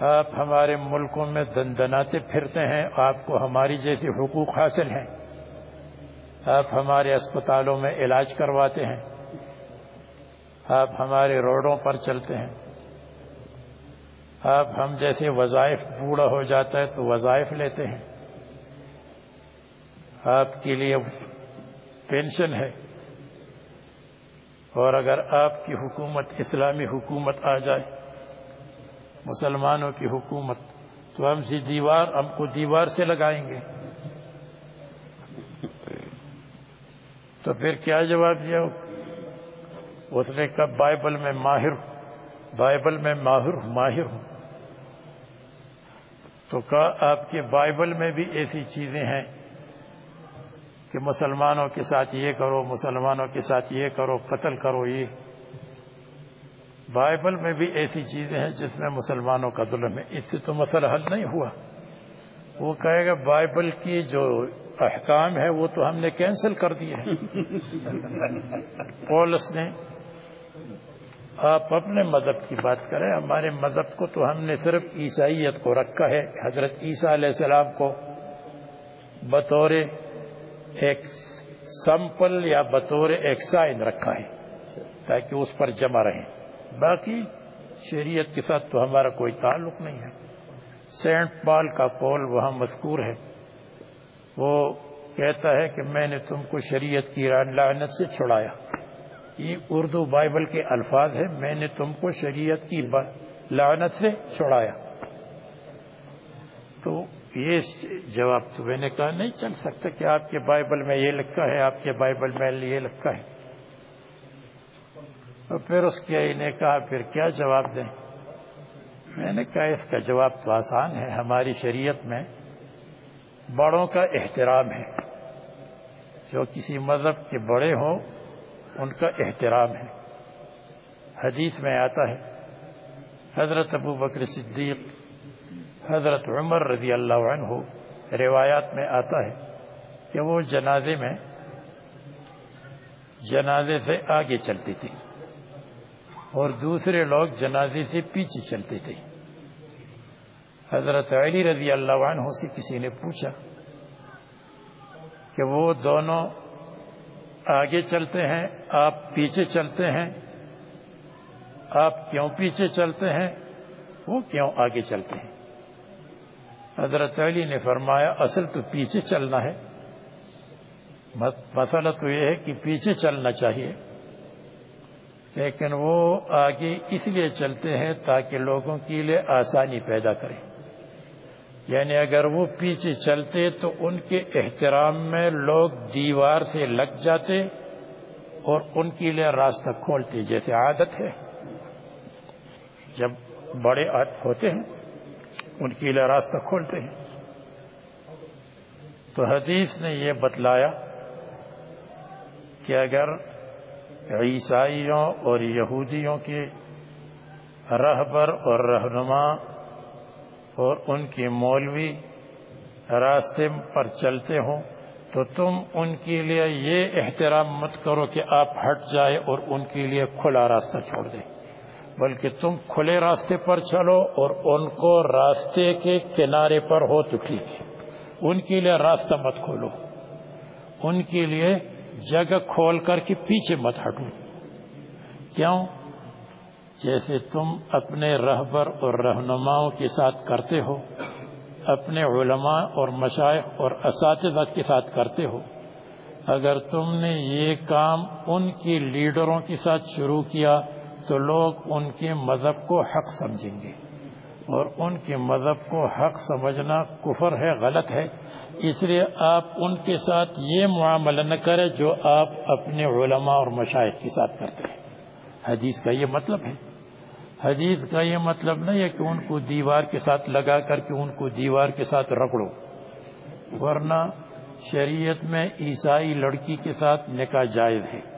آپ ہمارے ملکوں میں دندناتے پھرتے ہیں، آپ کو ہماری جیسی حقوق حاصل ہیں۔ آپ ہمارے اسپتالوں میں علاج کرواتے ہیں۔ آپ ہمارے روڈوں پر چلتے ہیں۔ آپ ہم جیسے وظائف بوڑھا ہو جاتا ہے تو وظائف لیتے ہیں۔ آپ کے لیے پینشن ہے اور اگر آپ کی حکومت اسلامی حکومت آ جائے، مسلمانوں کی حکومت، تو ہم سی دیوار، ہم کو دیوار سے لگائیں گے۔ تو پھر کیا جواب دیا؟ اس نے کہا، بائبل میں ماہر ہوں، بائبل میں ماہر ہوں ماہر ہوں۔ تو کہا، آپ کے بائبل میں بھی ایسی چیزیں ہیں کہ مسلمانوں کے ساتھ یہ کرو مسلمانوں کے ساتھ یہ کرو قتل کرو یہ۔ بائبل میں بھی ایسی چیزیں ہیں جس میں مسلمانوں کا ظلم ہے۔ اس سے تو مسئلہ حل نہیں ہوا۔ وہ کہے گا بائبل کی جو احکام ہے وہ تو ہم نے کینسل کر دیے ہیں۔ پولس نے آپ اپنے مذہب کی بات کریں۔ ہمارے مذہب کو تو ہم نے صرف عیسائیت کو رکھا ہے حضرت عیسیٰ علیہ السلام کو۔ بطور ایک سمپل یا بطور ایک سائن رکھا ہے، تاکہ اس پر جمع رہیں۔ باقی شریعت کے ساتھ تو ہمارا کوئی تعلق نہیں ہے۔ سینٹ پال کا قول وہاں مذکور ہے۔ وہ کہتا ہے کہ میں نے تم کو شریعت کی لعنت سے چھڑایا۔ یہ اردو بائبل کے الفاظ ہے میں نے تم کو شریعت کی لعنت سے چھڑایا۔ تو یہ جواب تو میں نے کہا نہیں چل سکتا کہ آپ کے بائبل میں یہ لکھا ہے، آپ کے بائبل میں یہ لکھا ہے۔ اور پھر اس کے نے کہا، پھر کیا جواب دیں؟ میں نے کہا، اس کا جواب تو آسان ہے، ہماری شریعت میں بڑوں کا احترام ہے۔ جو کسی مذہب کے بڑے ہوں، ان کا احترام ہے۔ حدیث میں آتا ہے، حضرت ابو بکر صدیق حضرت عمر رضی اللہ عنہ روایات میں آتا ہے کہ وہ جنازے میں جنازے سے آگے چلتے تھے اور دوسرے لوگ جنازے سے پیچھے چلتے تھے۔ حضرت علی رضی اللہ عنہ سے کسی نے پوچھا کہ وہ دونوں آگے چلتے ہیں، آپ پیچھے چلتے ہیں، آپ کیوں پیچھے چلتے ہیں؟ وہ کیوں آگے چلتے ہیں؟ حضرت علی نے فرمایا، اصل تو پیچھے چلنا ہے۔ مسئلہ تو یہ ہے کہ پیچھے چلنا چاہیے۔ لیکن وہ آگے اس لیے چلتے ہیں تاکہ لوگوں کے لیے آسانی پیدا کریں۔ یعنی اگر وہ پیچھے چلتے تو ان کے احترام میں لوگ دیوار سے لگ جاتے اور ان کے لیے راستہ کھولتے، جیسے عادت ہے۔ جب بڑے ہوتے ہیں ان کے لیے راستہ کھولتے ہیں۔ تو حدیث نے یہ بتلایا کہ اگر عیسائیوں اور یہودیوں کے رہبر اور رہنما اور ان کے مولوی راستے پر چلتے ہوں تو تم ان کے لیے یہ احترام مت کرو کہ آپ ہٹ جائے اور ان کے لیے کھلا راستہ چھوڑ دیں۔ بلکہ تم کھلے راستے پر چلو اور ان کو راستے کے کنارے پر ہو تو ٹھیک ہے ان کے لیے راستہ مت کھولو۔ ان کے لیے جگہ کھول کر کے پیچھے مت ہٹو۔ کیوں؟ جیسے تم اپنے رہبر اور رہنماؤں کے ساتھ کرتے ہو، اپنے علماء اور مشائق اور اساتذہ کے ساتھ کرتے ہو۔ اگر تم نے یہ کام ان کی لیڈروں کے ساتھ شروع کیا تو لوگ ان کے مذہب کو حق سمجھیں گے اور ان کے مذہب کو حق سمجھنا کفر ہے، غلط ہے۔ اس لیے آپ ان کے ساتھ یہ معاملہ نہ کریں جو آپ اپنے علماء اور مشاہد کے ساتھ کرتے ہیں۔ حدیث کا یہ مطلب ہے۔ حدیث کا یہ مطلب نہیں ہے کہ ان کو دیوار کے ساتھ لگا کر کے ان کو دیوار کے ساتھ رگڑو، ورنہ شریعت میں عیسائی لڑکی کے ساتھ نکاح جائز ہے۔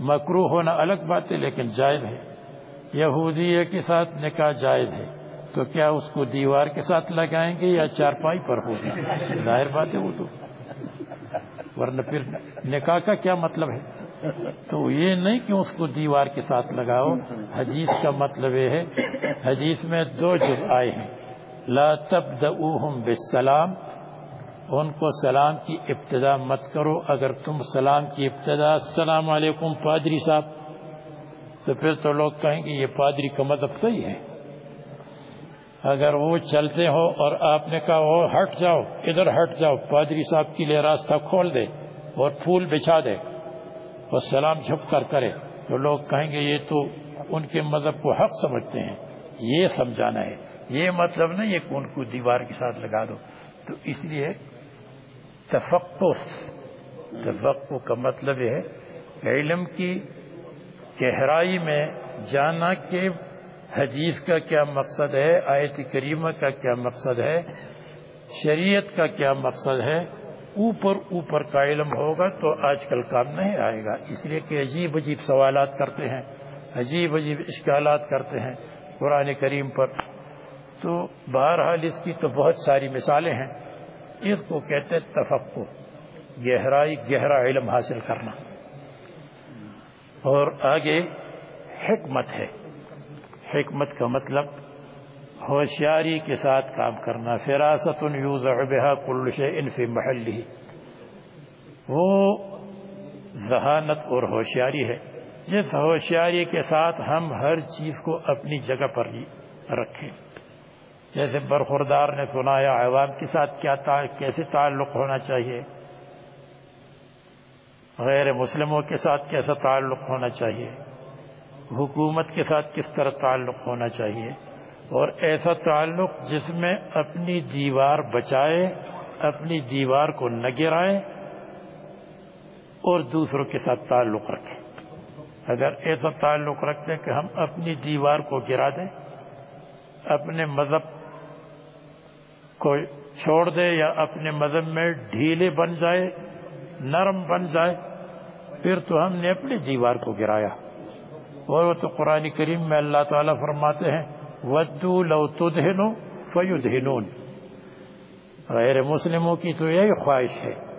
مکرو ہونا الگ بات ہے لیکن جائز ہے۔ یہودی کے ساتھ نکاح جائز ہے۔ تو کیا اس کو دیوار کے ساتھ لگائیں گے یا چارپائی پر ہوگی ظاہر بات ہے وہ تو۔ ورنہ پھر نکاح کا کیا مطلب ہے؟ تو یہ نہیں کہ اس کو دیوار کے ساتھ لگاؤ۔ حدیث کا مطلب یہ ہے۔ حدیث میں دو جز آئے ہیں۔ لا تبدؤہم بالسلام۔ ان کو سلام کی ابتدا مت کرو۔ اگر تم سلام کی ابتدا، السلام علیکم پادری صاحب۔ تو پھر تو لوگ کہیں گے، یہ پادری کا مذہب صحیح ہے۔ اگر وہ چلتے ہو اور آپ نے کہا، وہ ہٹ جاؤ، ادھر ہٹ جاؤ، پادری صاحب کے لیے راستہ کھول دے اور پھول بچھا دے اور سلام جھپ کر کرے۔ تو لوگ کہیں گے، یہ تو ان کے مذہب کو حق سمجھتے ہیں۔ یہ سمجھانا ہے۔ یہ مطلب نہیں ہے کہ ان کو دیوار کے ساتھ لگا دو۔ تو اس لیے تفقص تفقع کا مطلب یہ ہے علم کی گہرائی میں جانا کہ حدیث کا کیا مقصد ہے، آیت کریمہ کا کیا مقصد ہے، شریعت کا کیا مقصد ہے، اوپر اوپر کا علم ہوگا تو آج کل کام نہیں آئے گا۔ اس لیے کہ عجیب عجیب سوالات کرتے ہیں، عجیب عجیب اشکالات کرتے ہیں قرآن کریم پر۔ تو بہرحال اس کی تو بہت ساری مثالیں ہیں۔ اس کو کہتے تفقع گہرائی، گہرا علم حاصل کرنا۔ اور آگے حکمت ہے۔ حکمت کا مطلب ہوشیاری کے ساتھ کام کرنا۔ فراست یوز بها کل شيء في محله وہ ذہانت اور ہوشیاری ہے۔ جس ہوشیاری کے ساتھ ہم ہر چیز کو اپنی جگہ پر رکھیں۔ جیسے برخوردار نے سنایا، عوام کے ساتھ کیا کیسے تعلق ہونا چاہیے؟ غیر مسلموں کے ساتھ کیسا تعلق ہونا چاہیے؟ حکومت کے ساتھ کس طرح تعلق ہونا چاہیے؟ اور ایسا تعلق جس میں اپنی دیوار بچائے، اپنی دیوار کو نہ گرائے اور دوسروں کے ساتھ تعلق رکھے۔ اگر ایسا تعلق رکھتے کہ ہم اپنی دیوار کو گرا دیں، اپنے مذہب کو چھوڑ دے یا اپنے مذہب میں ڈھیلے بن جائے، نرم بن جائے، پھر تو ہم نے اپنی دیوار کو گرایا۔ اور وہ تو قرآن کریم میں اللہ تعالیٰ فرماتے ہیں، ودو لو تدہنو فیدہنون. غیر مسلموں کی تو یہی خواہش ہے۔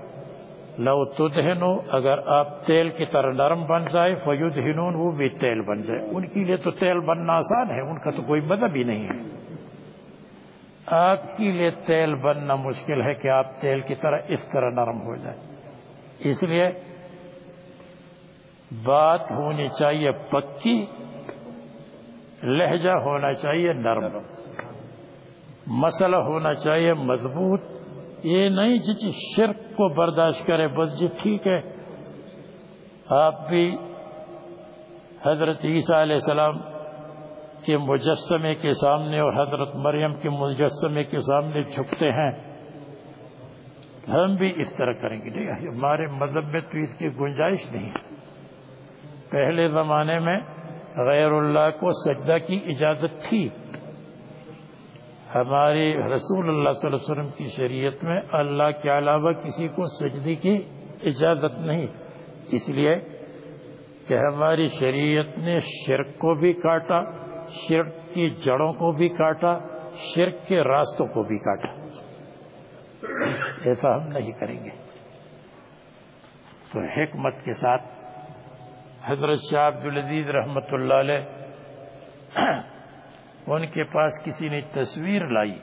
لو تدہنو، اگر آپ تیل کی طرح نرم بن جائے، فیدہنون، وہ بھی تیل بن جائے۔ ان کے لیے تو تیل بننا آسان ہے، ان کا تو کوئی مذہب ہی نہیں ہے۔ آپ کے لیے تیل بننا مشکل ہے کہ آپ تیل کی طرح اس طرح نرم ہو جائے اس لیے بات ہونی چاہیے پکی، لہجہ ہونا چاہیے نرم۔ مسئلہ ہونا چاہیے مضبوط۔ یہ نہیں جی شرک کو برداشت کرے بس جی ٹھیک ہے۔ آپ بھی حضرت عیسیٰ علیہ السلام کے مجسمے کے سامنے اور حضرت مریم کے مجسمے کے سامنے جھکتے ہیں۔ ہم بھی اس طرح کریں گے۔ نہیں ہمارے مذہب میں تو اس کی گنجائش نہیں پہلے زمانے میں غیر اللہ کو سجدہ کی اجازت تھی۔ ہماری رسول اللہ صلی اللہ علیہ وسلم کی شریعت میں اللہ کے علاوہ کسی کو سجدی کی اجازت نہیں۔ اس لیے کہ ہماری شریعت نے شرک کو بھی کاٹا۔ شرک کی جڑوں کو بھی کاٹا، شرک کے راستوں کو بھی کاٹا۔ ایسا ہم نہیں کریں گے۔ تو حکمت کے ساتھ حضرت شاہ عبدالعزیز رحمت اللہ علیہ ان کے پاس کسی نے تصویر لائی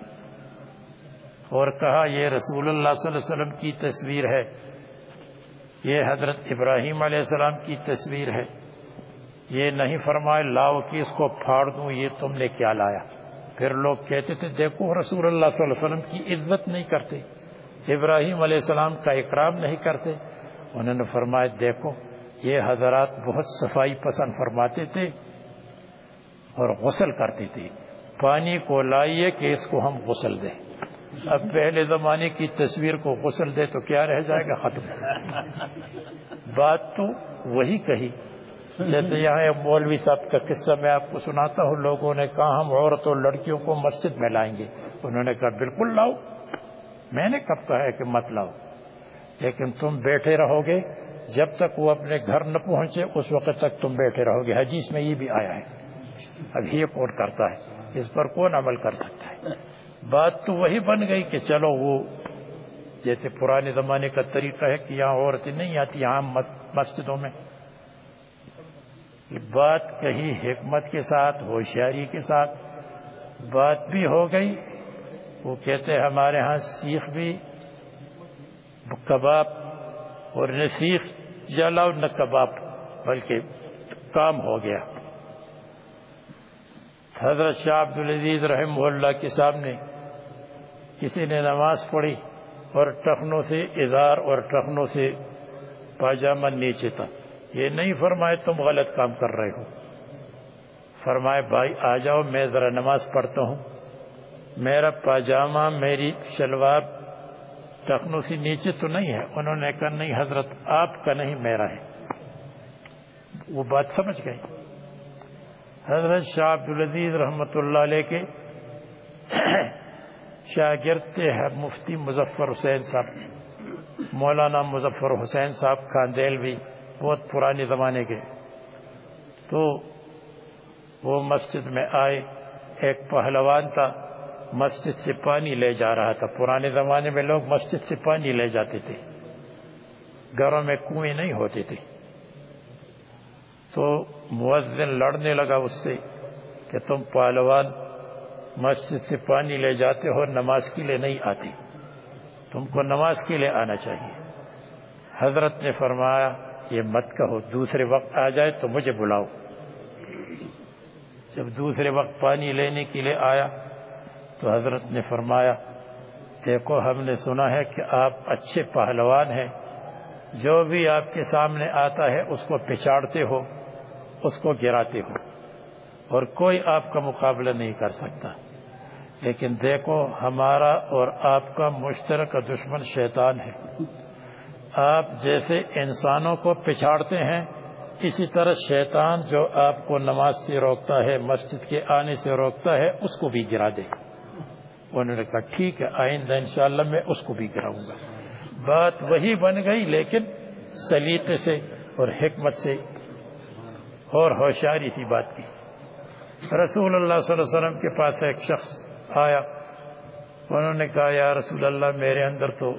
اور کہا، یہ رسول اللہ صلی اللہ علیہ وسلم کی تصویر ہے، یہ حضرت ابراہیم علیہ السلام کی تصویر ہے۔ یہ نہیں فرمائے لاؤ کہ اس کو پھاڑ دوں، یہ تم نے کیا لایا۔ پھر لوگ کہتے تھے، دیکھو رسول اللہ صلی اللہ علیہ وسلم کی عزت نہیں کرتے۔ ابراہیم علیہ السلام کا اکرام نہیں کرتے۔ انہوں نے فرمایا، دیکھو، یہ حضرات بہت صفائی پسند فرماتے تھے اور غسل کرتے تھے۔ پانی کو لائیے کہ اس کو ہم غسل دیں۔ اب پہلے زمانے کی تصویر کو غسل دے تو کیا رہ جائے گا؟ ختم۔ بات تو وہی کہی۔ جیسے یہاں مولوی صاحب کا قصہ میں آپ کو سناتا ہوں، لوگوں نے کہا، ہم عورت اور لڑکیوں کو مسجد میں لائیں گے۔ انہوں نے کہا، بالکل لاؤ۔ میں نے کب کہا ہے کہ مت لاؤ۔ لیکن تم بیٹھے رہو گے۔ جب تک وہ اپنے گھر نہ پہنچے، اس وقت تک تم بیٹھے رہو گے۔ حدیث میں یہ بھی آیا ہے۔ اب یہ کون کرتا ہے؟ اس پر کون عمل کر سکتا ہے؟ بات تو وہی بن گئی کہ چلو وہ، جیسے پرانے زمانے کا طریقہ ہے کہ یہاں عورتیں نہیں آتی، یہاں مسجدوں میں۔ بات کہی حکمت کے ساتھ، ہوشیاری کے ساتھ بات بھی ہو گئی۔ وہ کہتے ہمارے ہاں سیخ بھی، کباب اور نہ سیخ جلاؤ نہ کباب، بلکہ کام ہو گیا۔ حضرت شاہ عبدالعزیز رحم اللہ کے سامنے کسی نے نماز پڑھی اور ٹخنوں سے ادار اور ٹخنوں سے پاجامہ نیچے تھا۔ یہ نہیں فرمائے تم غلط کام کر رہے ہو۔ فرمائے، بھائی، آ جاؤ، میں ذرا نماز پڑھتا ہوں۔ میرا پاجامہ، میری شلوار ٹخنوں سے نیچے تو نہیں ہے۔ انہوں نے کہا، نہیں حضرت، آپ کا نہیں، میرا ہے۔ وہ بات سمجھ گئی حضرت شاہ عبدالعزیز رحمۃ اللہ علیہ کے شاگرد ہے مفتی مظفر حسین صاحب۔ مولانا مظفر حسین صاحب خاندیل بھی۔ بہت پرانے زمانے کے۔ تو وہ مسجد میں آئے، ایک پہلوان تھا، مسجد سے پانی لے جا رہا تھا۔ پرانے زمانے میں لوگ مسجد سے پانی لے جاتے تھے۔ گھروں میں کنویں نہیں ہوتے تھے تو مؤذن لڑنے لگا اس سے کہ تم پہلوان مسجد سے پانی لے جاتے ہو، نماز کے لیے نہیں آتی۔ تم کو نماز کے لیے آنا چاہیے۔ حضرت نے فرمایا یہ مت کہو، دوسرے وقت آ جائے تو مجھے بلاؤ۔ جب دوسرے وقت پانی لینے کے لیے آیا تو حضرت نے فرمایا، دیکھو، ہم نے سنا ہے کہ آپ اچھے پہلوان ہیں۔ جو بھی آپ کے سامنے آتا ہے، اس کو پچاڑتے ہو، اس کو گراتے ہو۔ اور کوئی آپ کا مقابلہ نہیں کر سکتا۔ لیکن دیکھو، ہمارا اور آپ کا مشترک دشمن شیطان ہے۔ آپ جیسے انسانوں کو پچھاڑتے ہیں، اسی طرح شیطان جو آپ کو نماز سے روکتا ہے، مسجد کے آنے سے روکتا ہے، اس کو بھی گرا دے۔ انہوں نے کہا، ٹھیک ہے، آئندہ انشاءاللہ میں اس کو بھی گراؤں گا۔ بات وہی بن گئی، لیکن سلیقے سے اور حکمت سے اور ہوشیاری تھی بات کی۔ رسول اللہ صلی اللہ علیہ وسلم کے پاس ایک شخص آیا، انہوں نے کہا، یا رسول اللہ، میرے اندر تو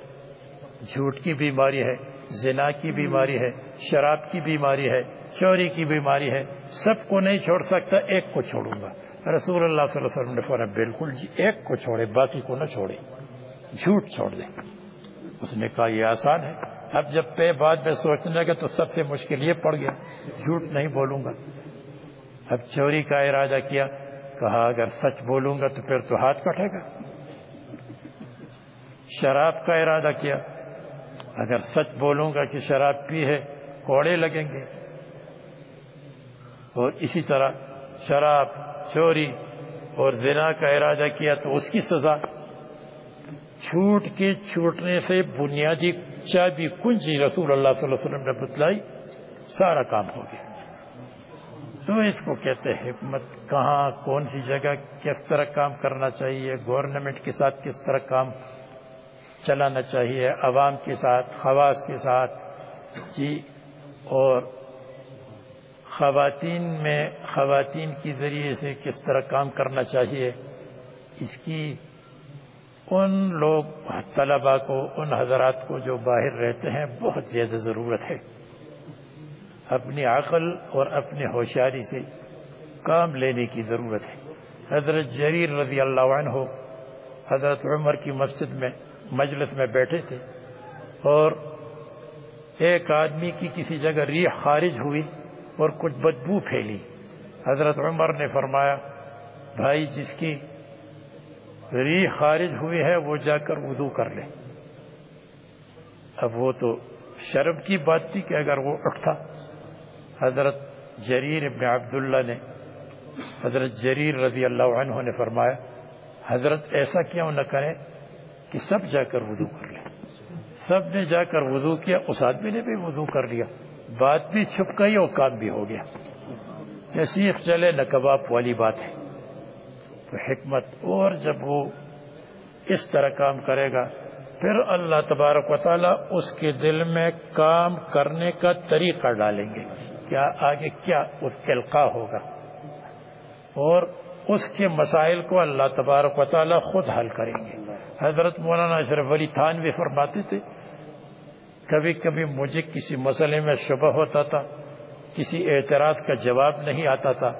جھوٹ کی بیماری ہے، زنا کی بیماری ہے، شراب کی بیماری ہے، چوری کی بیماری ہے، سب کو نہیں چھوڑ سکتا، ایک کو چھوڑوں گا۔ رسول اللہ صلی اللہ علیہ وسلم نے فرمایا، بالکل جی ایک کو چھوڑے، باقی کو نہ چھوڑے۔ جھوٹ چھوڑ دے اس نے کہا، یہ آسان ہے۔ اب جب پہ بعد میں سوچنے لگے تو سب سے مشکل یہ پڑ گیا، جھوٹ نہیں بولوں گا۔ اب چوری کا ارادہ کیا، کہا، اگر سچ بولوں گا تو پھر تو ہاتھ کٹے گا۔ شراب کا ارادہ کیا اگر سچ بولوں گا کہ شراب پی ہے، کوڑے لگیں گے۔ اور اسی طرح شراب، چوری اور زنا کا ارادہ کیا تو اس کی سزا۔ چھوٹ کے چھوٹنے سے بنیادی چابی کنجی رسول اللہ صلی اللہ علیہ وسلم نے بتلائی، سارا کام ہو گیا۔ تو اس کو کہتے ہیں، حکمت کہاں، کون سی جگہ، کس طرح کام کرنا چاہیے گورنمنٹ کے ساتھ کس طرح کام چلانا چاہیے، عوام کے ساتھ، خواص کے ساتھ۔ جی اور خواتین میں، خواتین کے ذریعے سے کس طرح کام کرنا چاہیے؟ اس کی ان لوگ طلبا کو، ان حضرات کو جو باہر رہتے ہیں، بہت زیادہ ضرورت ہے۔ اپنی عقل اور اپنی ہوشیاری سے کام لینے کی ضرورت ہے۔ حضرت جریر رضی اللہ عنہ ہو حضرت عمر کی مسجد میں مجلس میں بیٹھے تھے اور ایک آدمی کی کسی جگہ ریح خارج ہوئی اور کچھ بدبو پھیلی۔ حضرت عمر نے فرمایا، بھائی، جس کی ریح خارج ہوئی ہے، وہ جا کر وضو کر لے۔ اب وہ تو شرم کی بات تھی کہ اگر وہ اٹھتا حضرت جریر ابن عبداللہ نے، حضرت جریر رضی اللہ عنہ نے فرمایا، حضرت، ایسا کیوں نہ کرے کہ سب جا کر وضو کر لیں۔ سب نے جا کر وضو کیا، اس آدمی نے بھی وضو کر لیا۔ بات بھی چھپ گئی اور کام بھی ہو گیا۔ نصیف چلے، نہ کباب والی بات ہے۔ تو حکمت، اور جب وہ اس طرح کام کرے گا، پھر اللہ تبارک و تعالی اس کے دل میں کام کرنے کا طریقہ ڈالیں گے۔ کیا آگے کیا اس کے القا ہوگا؟ اور اس کے مسائل کو اللہ تبارک و تعالی خود حل کریں گے۔ حضرت مولانا اشرف علی تھان بھی فرماتے تھے، کبھی کبھی مجھے کسی مسئلے میں شبہ ہوتا تھا، کسی اعتراض کا جواب نہیں آتا تھا۔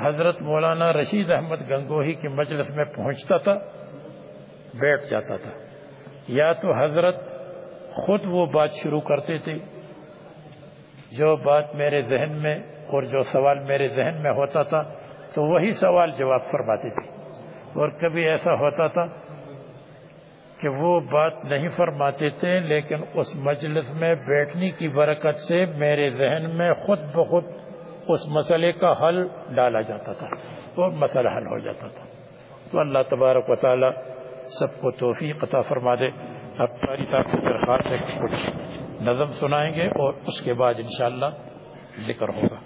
حضرت مولانا رشید احمد گنگوہی کی مجلس میں پہنچتا تھا، بیٹھ جاتا تھا۔ یا تو حضرت خود وہ بات شروع کرتے تھے، جو بات میرے ذہن میں اور جو سوال میرے ذہن میں ہوتا تھا، تو وہی سوال جواب فرماتے تھے۔ اور کبھی ایسا ہوتا تھا کہ وہ بات نہیں فرماتے تھے، لیکن اس مجلس میں بیٹھنے کی برکت سے میرے ذہن میں خود بخود اس مسئلے کا حل ڈالا جاتا تھا اور مسئلہ حل ہو جاتا تھا۔ تو اللہ تبارک و تعالی سب کو توفیق عطا فرما دے۔ اب قاری صاحب کی درخواست ہے کہ کچھ نظم سنائیں گے اور اس کے بعد انشاءاللہ ذکر ہوگا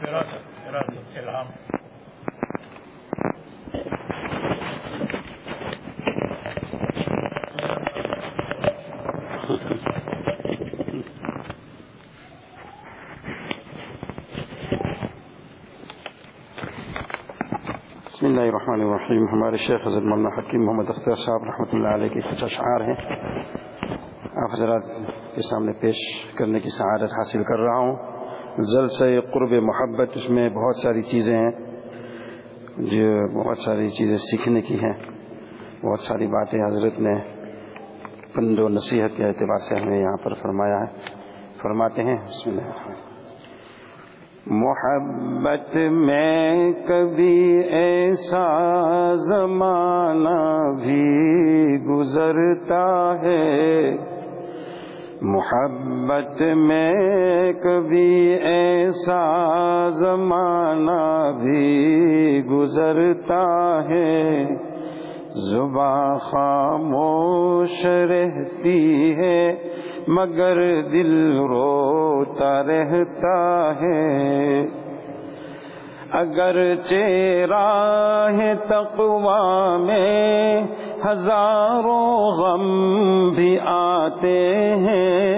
فراست فراست الہام بسم اللہ الرحمن الرحیم ہمارے شیخ حضرت مولانا حکیم محمد اختر صاحب رحمۃ اللہ علیہ کے کچھ اشعار ہیں۔ آپ حضرات کے سامنے پیش کرنے کی سعادت حاصل کر رہا ہوں۔ زل سے قرب محبت، اس میں بہت ساری چیزیں ہیں۔ جو بہت ساری چیزیں سیکھنے کی ہیں۔ بہت ساری باتیں حضرت نے پند و نصیحت کے اعتبار سے ہمیں یہاں پر فرمایا ہے۔ فرماتے ہیں۔ بسم اللہ۔ الرحمن الرحیم محبت میں کبھی ایسا زمانہ بھی گزرتا ہے۔ محبت میں کبھی ایسا زمانہ بھی گزرتا ہے۔ زباں خاموش رہتی ہے۔ مگر دل روتا رہتا ہے۔ اگر چیرا ہے تقوا میں ہزاروں غم بھی آتے ہیں۔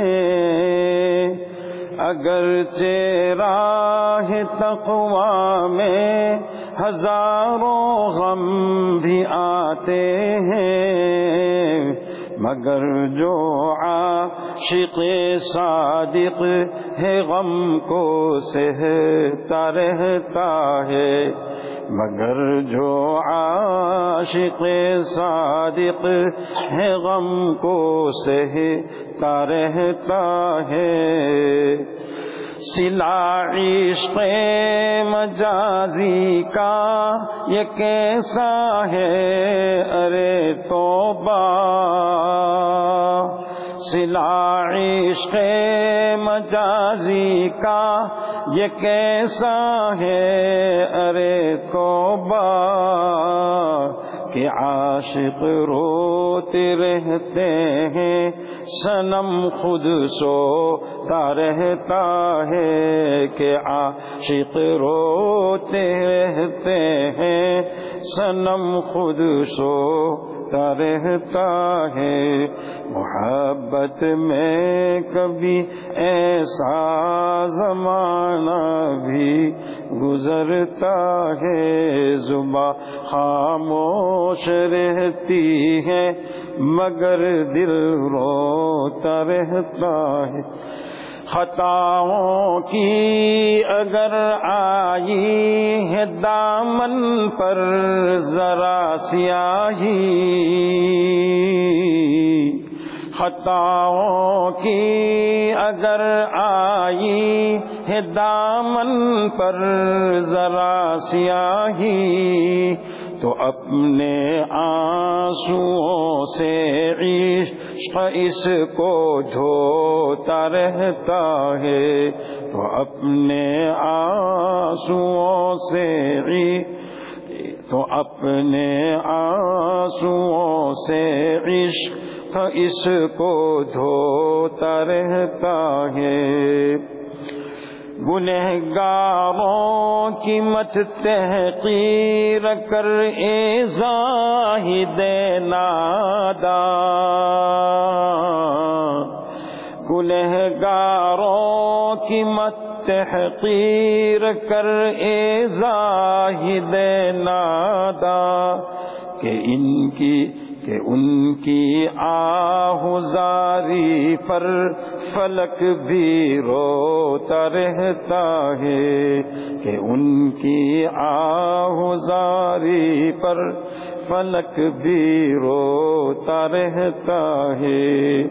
اگر چیرا ہے تقوا میں ہزاروں غم بھی آتے ہیں۔ مگر جو آ عاشق صادق ہے، غم کو سہتا رہتا ہے۔ مگر جو عاشق صادق ہے، غم کو سہتا رہتا ہے۔ سلا عشق مجازی کا یہ کیسا ہے؟ ارے توبہ۔ سلا عشق مجازی کا یہ کیسا ہے؟ ارے توبہ کہ عاشق روتے رہتے ہیں سنم خود سوتا رہتا ہے کہ عاشق روتے رہتے ہیں سنم خود سوتا رہتا ہے۔ محبت میں کبھی ایسا زمانہ بھی گزرتا ہے۔ زباں خاموش رہتی ہے، مگر دل روتا رہتا ہے۔ خطاؤں کی اگر آئی ہے دامن پر ذرا سیاہی۔ خطاؤں کی اگر آئی ہے دامن پر ذرا سیاہی۔ تو اپنے آنسوؤں سے عشق اس کو دھوتا رہتا ہے تو اپنے آنسوؤں سے تو اپنے آنسوؤں سے عشق اس کو دھوتا رہتا ہے گنہگاروں کی مت تحقیر کر اے زاہد نادا گنہگاروں کی مت تحقیر کر اے زاہد نادا کہ ان کی کہ ان کی آہزاری پر فلک بھی روتا رہتا ہے، کہ ان کی آہزاری پر فلک بھی روتا رہتا ہے۔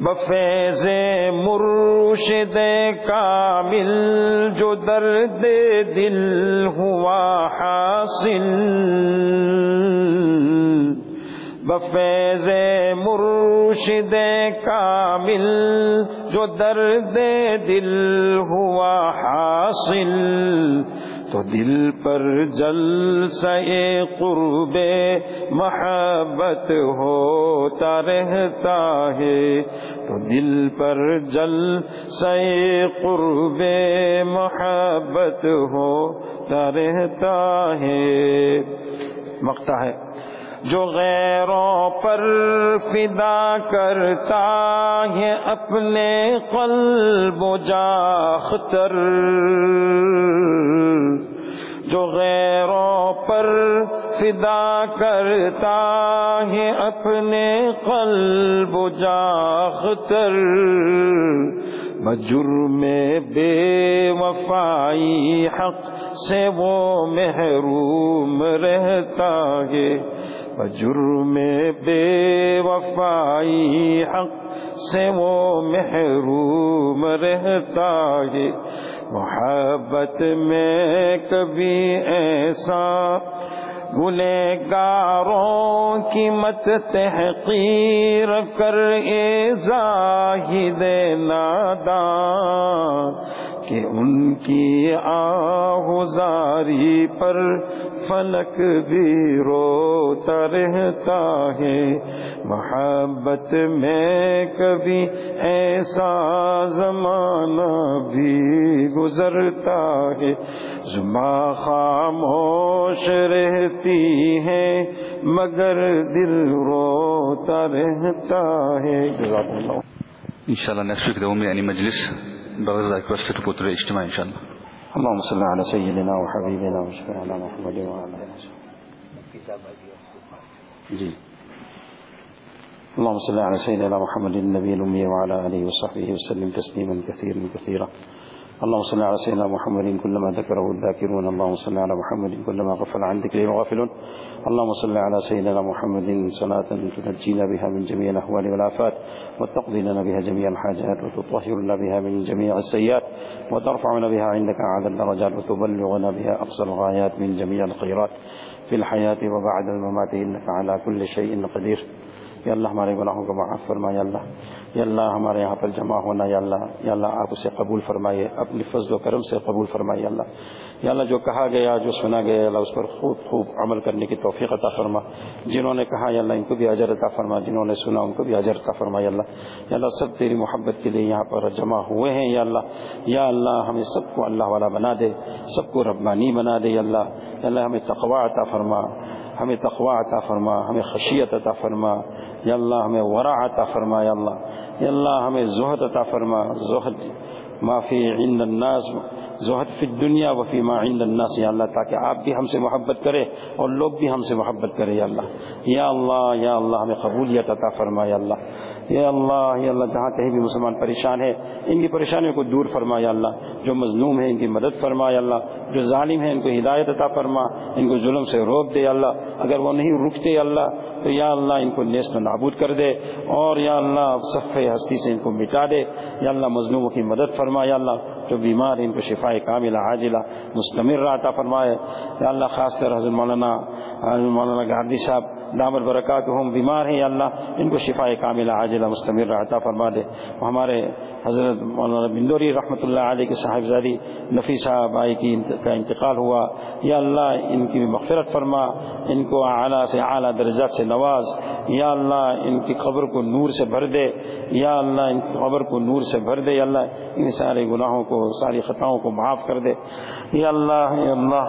بفیض مرشد کامل جو درد دل ہوا حاصل بفیض مرشد کامل جو درد دل ہوا حاصل، تو دل پر جل سے قرب محبت ہوتا رہتا ہے، تو دل پر جل سے قرب محبت ہوتا رہتا ہے۔ مقتا ہے۔ جو غیروں پر فدا کرتا ہے اپنے قلب و جاختر۔ جو غیروں پر فدا کرتا ہے اپنے قلب و جاختر۔ بجرم بے وفائی حق سے وہ محروم رہتا ہے۔ بجرم بے وفائی حق سے وہ محروم رہتا ہے۔ محبت میں کبھی ایسا گلے گاروں کی مت تحقیر کر اے زاہد نادان۔ کہ ان کی آہزاری پر فلک بھی روتا رہتا ہے۔ محبت میں کبھی ایسا زمانہ بھی گزرتا ہے۔ زما خاموش رہتی ہے، مگر دل روتا رہتا ہے۔ جزاک اللہ نیکسٹ ویک دوم یعنی مجلس۔ بغیر ریکویسٹ ٹو پوتر اجتماع انشاءاللہ اللهم صل على سيدنا وحبيبنا وشفيعنا محمد وعلى اللهم صل على سيدنا محمد النبي الأمي وعلى آله وصحبه وسلم تسليما كثيرا كثيرا. اللهم صل على سيدنا محمد كلما ذكره الذاكرون. اللهم صل على محمد كلما غفل عن ذكره الغافلون اللهم صل على سيدنا محمد صلاة تنجينا بها من جميع الأهوال والآفات وتقضي لنا بها جميع الحاجات وتطهرنا بها من جميع السيئات وترفعنا بها عندك أعلى الدرجات وتبلغنا بها أقصى الغايات من جميع الخيرات. في الحياة وبعد الممات إنك على كل شيء قدير. یا اللہ ہمارے گناہوں کو معاف فرمائے اللہ، یا اللہ ہمارے یہاں پر جمع ہونا، یا اللہ یا اللہ آپ اسے قبول فرمائیے، اپنی فضل و کرم سے قبول فرمائیے اللہ، یا اللہ جو کہا گیا، جو سنا گیا اللہ اس پر خوب خوب عمل کرنے کی توفیق عطا فرما۔ جنہوں نے کہا، یا اللہ، ان کو بھی اجر عطا فرما۔ جنہوں نے سنا، ان کو بھی اجر عطا فرما، یا اللہ یا اللہ سب تیری محبت کے لیے یہاں پر جمع ہوئے ہیں، یا اللہ یا اللہ ہمیں سب کو اللہ والا بنا دے، سب کو ربانی بنا دے، یا اللہ یا اللہ ہمیں تقوا عطا فرما۔ ہمیں تقوا عطا فرما، ہمیں خشیت عطا فرما۔ یا اللہ، ہمیں ورع عطا فرما، یا اللہ۔ یا اللہ، ہمیں زہد عطا فرما۔ زہد معافی عند الناس، زہد فی دنیا وفی ما عند الناس، یا اللہ، تاکہ آپ بھی ہم سے محبت کرے اور لوگ بھی ہم سے محبت کرے، یا اللہ۔ یا اللہ یا اللہ، ہمیں قبولیت عطا فرما، یا اللہ۔ یا اللہ یا اللہ، جہاں کہیں بھی مسلمان پریشان ہے، ان کی پریشانیوں کو دور فرما یا اللہ۔ جو مظلوم ہے ان کی مدد فرما یا اللہ۔ جو ظالم ہے ان کو ہدایت عطا فرما۔ ان کو ظلم سے روک دے اللہ۔ اگر وہ نہیں رکتے اللہ، تو یا اللہ ان کو نیست و نابود کر دے۔ اور یا اللہ صف ہستی سے ان کو مٹا دے۔ یا اللہ، مظلوموں کی مدد فرما یا اللہ۔ جو بیمار ان کو شفا کاملہ، عاجلہ، مستمر عطا فرمائے۔ یا اللہ، خاص طور حضرت مولانا مولانا گاندھی صاحب، دامر برکات ہم بیمار ہیں، یا اللہ، ان کو شفا کاملہ، عاجلہ، مستمر عطا فرما دے۔ ہمارے حضرت مولانا بندوری رحمۃ اللہ علیہ کے صاحبزادی نفی صاحب آئی کی کا انتقال ہوا۔ یا اللہ، ان کی مغفرت فرما، ان کو اعلیٰ سے اعلیٰ درجات سے نواز۔ یا اللہ، ان کی قبر کو نور سے بھر دے۔ یا اللہ، ان کی قبر کو نور سے بھر دے۔ یا اللہ، ان سارے گناہوں کو ساری خطاؤں کو معاف کر دے۔ یا اللہ یا اللہ،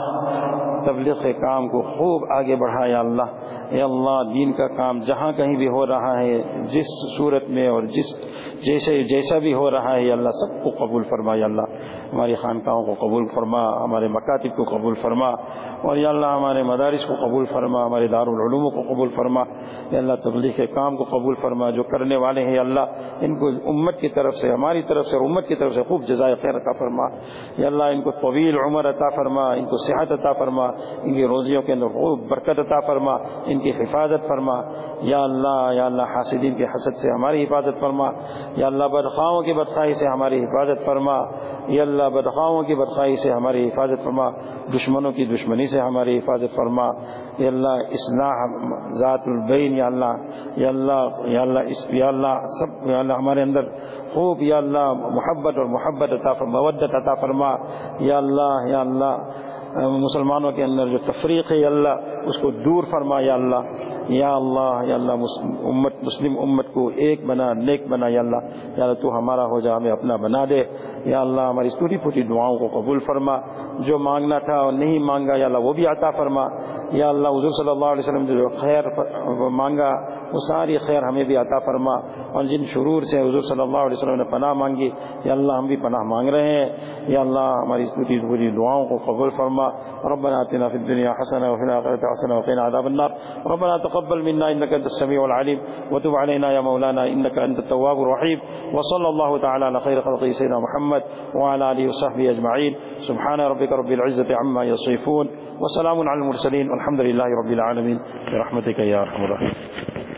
تبلیغ کے کام کو خوب آگے بڑھا، یا اللہ یا اللہ، دین کا کام جہاں کہیں بھی ہو رہا ہے، جس صورت میں اور جس جیسے، جیسا بھی ہو رہا ہے، یا اللہ، سب کو قبول فرما، یا اللہ، ہماری خانقاہوں کو قبول فرما، ہمارے مکاتب کو قبول فرما، اور یا اللہ، ہمارے مدارس کو قبول فرما، ہمارے دارالعلوم کو قبول فرما، یا اللہ، تبلیغ کے کام کو قبول فرما، جو کرنے والے ہیں، یا اللہ، ان کو امت کی طرف سے، ہماری طرف سے اور امت کی طرف سے خوب جزائے خیر عطا فرما۔ یا اللہ، ان کو طویل عمر عطا فرما، ان کو صحت عطا فرما، ان کی روزیوں کے اندر خوب برکت عطا فرما، ان کی حفاظت فرما۔ یا اللہ یا اللہ، حاسدین کے حسد سے ہماری حفاظت فرما۔ یا اللہ، بدخواہوں کی بدخواہی سے ہماری حفاظت فرما۔ یا اللہ، بدخواہوں کی بدخواہی سے ہماری حفاظت فرما۔ دشمنوں کی دشمنی سے ہماری حفاظت فرما۔ یا اللہ، اصلاح ذات البین، یا اللہ یا اللہ یا اللہ، اس، یا اللہ، سب، یا اللہ ہمارے اندر خوب، یا اللہ، محبت اور محبت عطا فرما، مودت عطا فرما، یا اللہ یا اللہ مسلمانوں کے اندر جو تفریق ہے، یا اللہ اس کو دور فرما، یا اللہ یا اللہ یا اللہ امت، مسلم امت کو ایک بنا، نیک بنا، یا اللہ یا اللہ، تو ہمارا ہو جا، ہمیں اپنا بنا دے۔ یا اللہ، ہماری ٹوٹی پھوٹی دعاؤں کو قبول فرما۔ جو مانگنا تھا اور نہیں مانگا، یا اللہ، وہ بھی عطا فرما۔ یا اللہ، حضور صلی اللہ علیہ وسلم جو خیر مانگا وہ ساری خیر ہمیں بھی عطا فرما۔ اور جن شرور سے حضور صلی اللہ علیہ وسلم نے پناہ مانگی، یا اللہ ہم بھی پناہ مانگ رہے ہیں۔ یا اللہ ہماری ٹوٹی پھوٹی دعاؤں کو قبول فرما۔ ربنا آتنا في الدنيا حسنة وفي الآخرة حسنة وقنا عذاب النار۔ ربنا تقبل منا إنك أنت السميع العليم وتب علينا يا مولانا إنك أنت التواب الرحيم وصلى الله تعالى على خير خلقه سيدنا محمد وعلى آله وصحبه أجمعين سبحان ربك رب العزة عما يصفون وسلام على المرسلين والحمد لله رب العالمين برحمتك يا أرحم الراحمين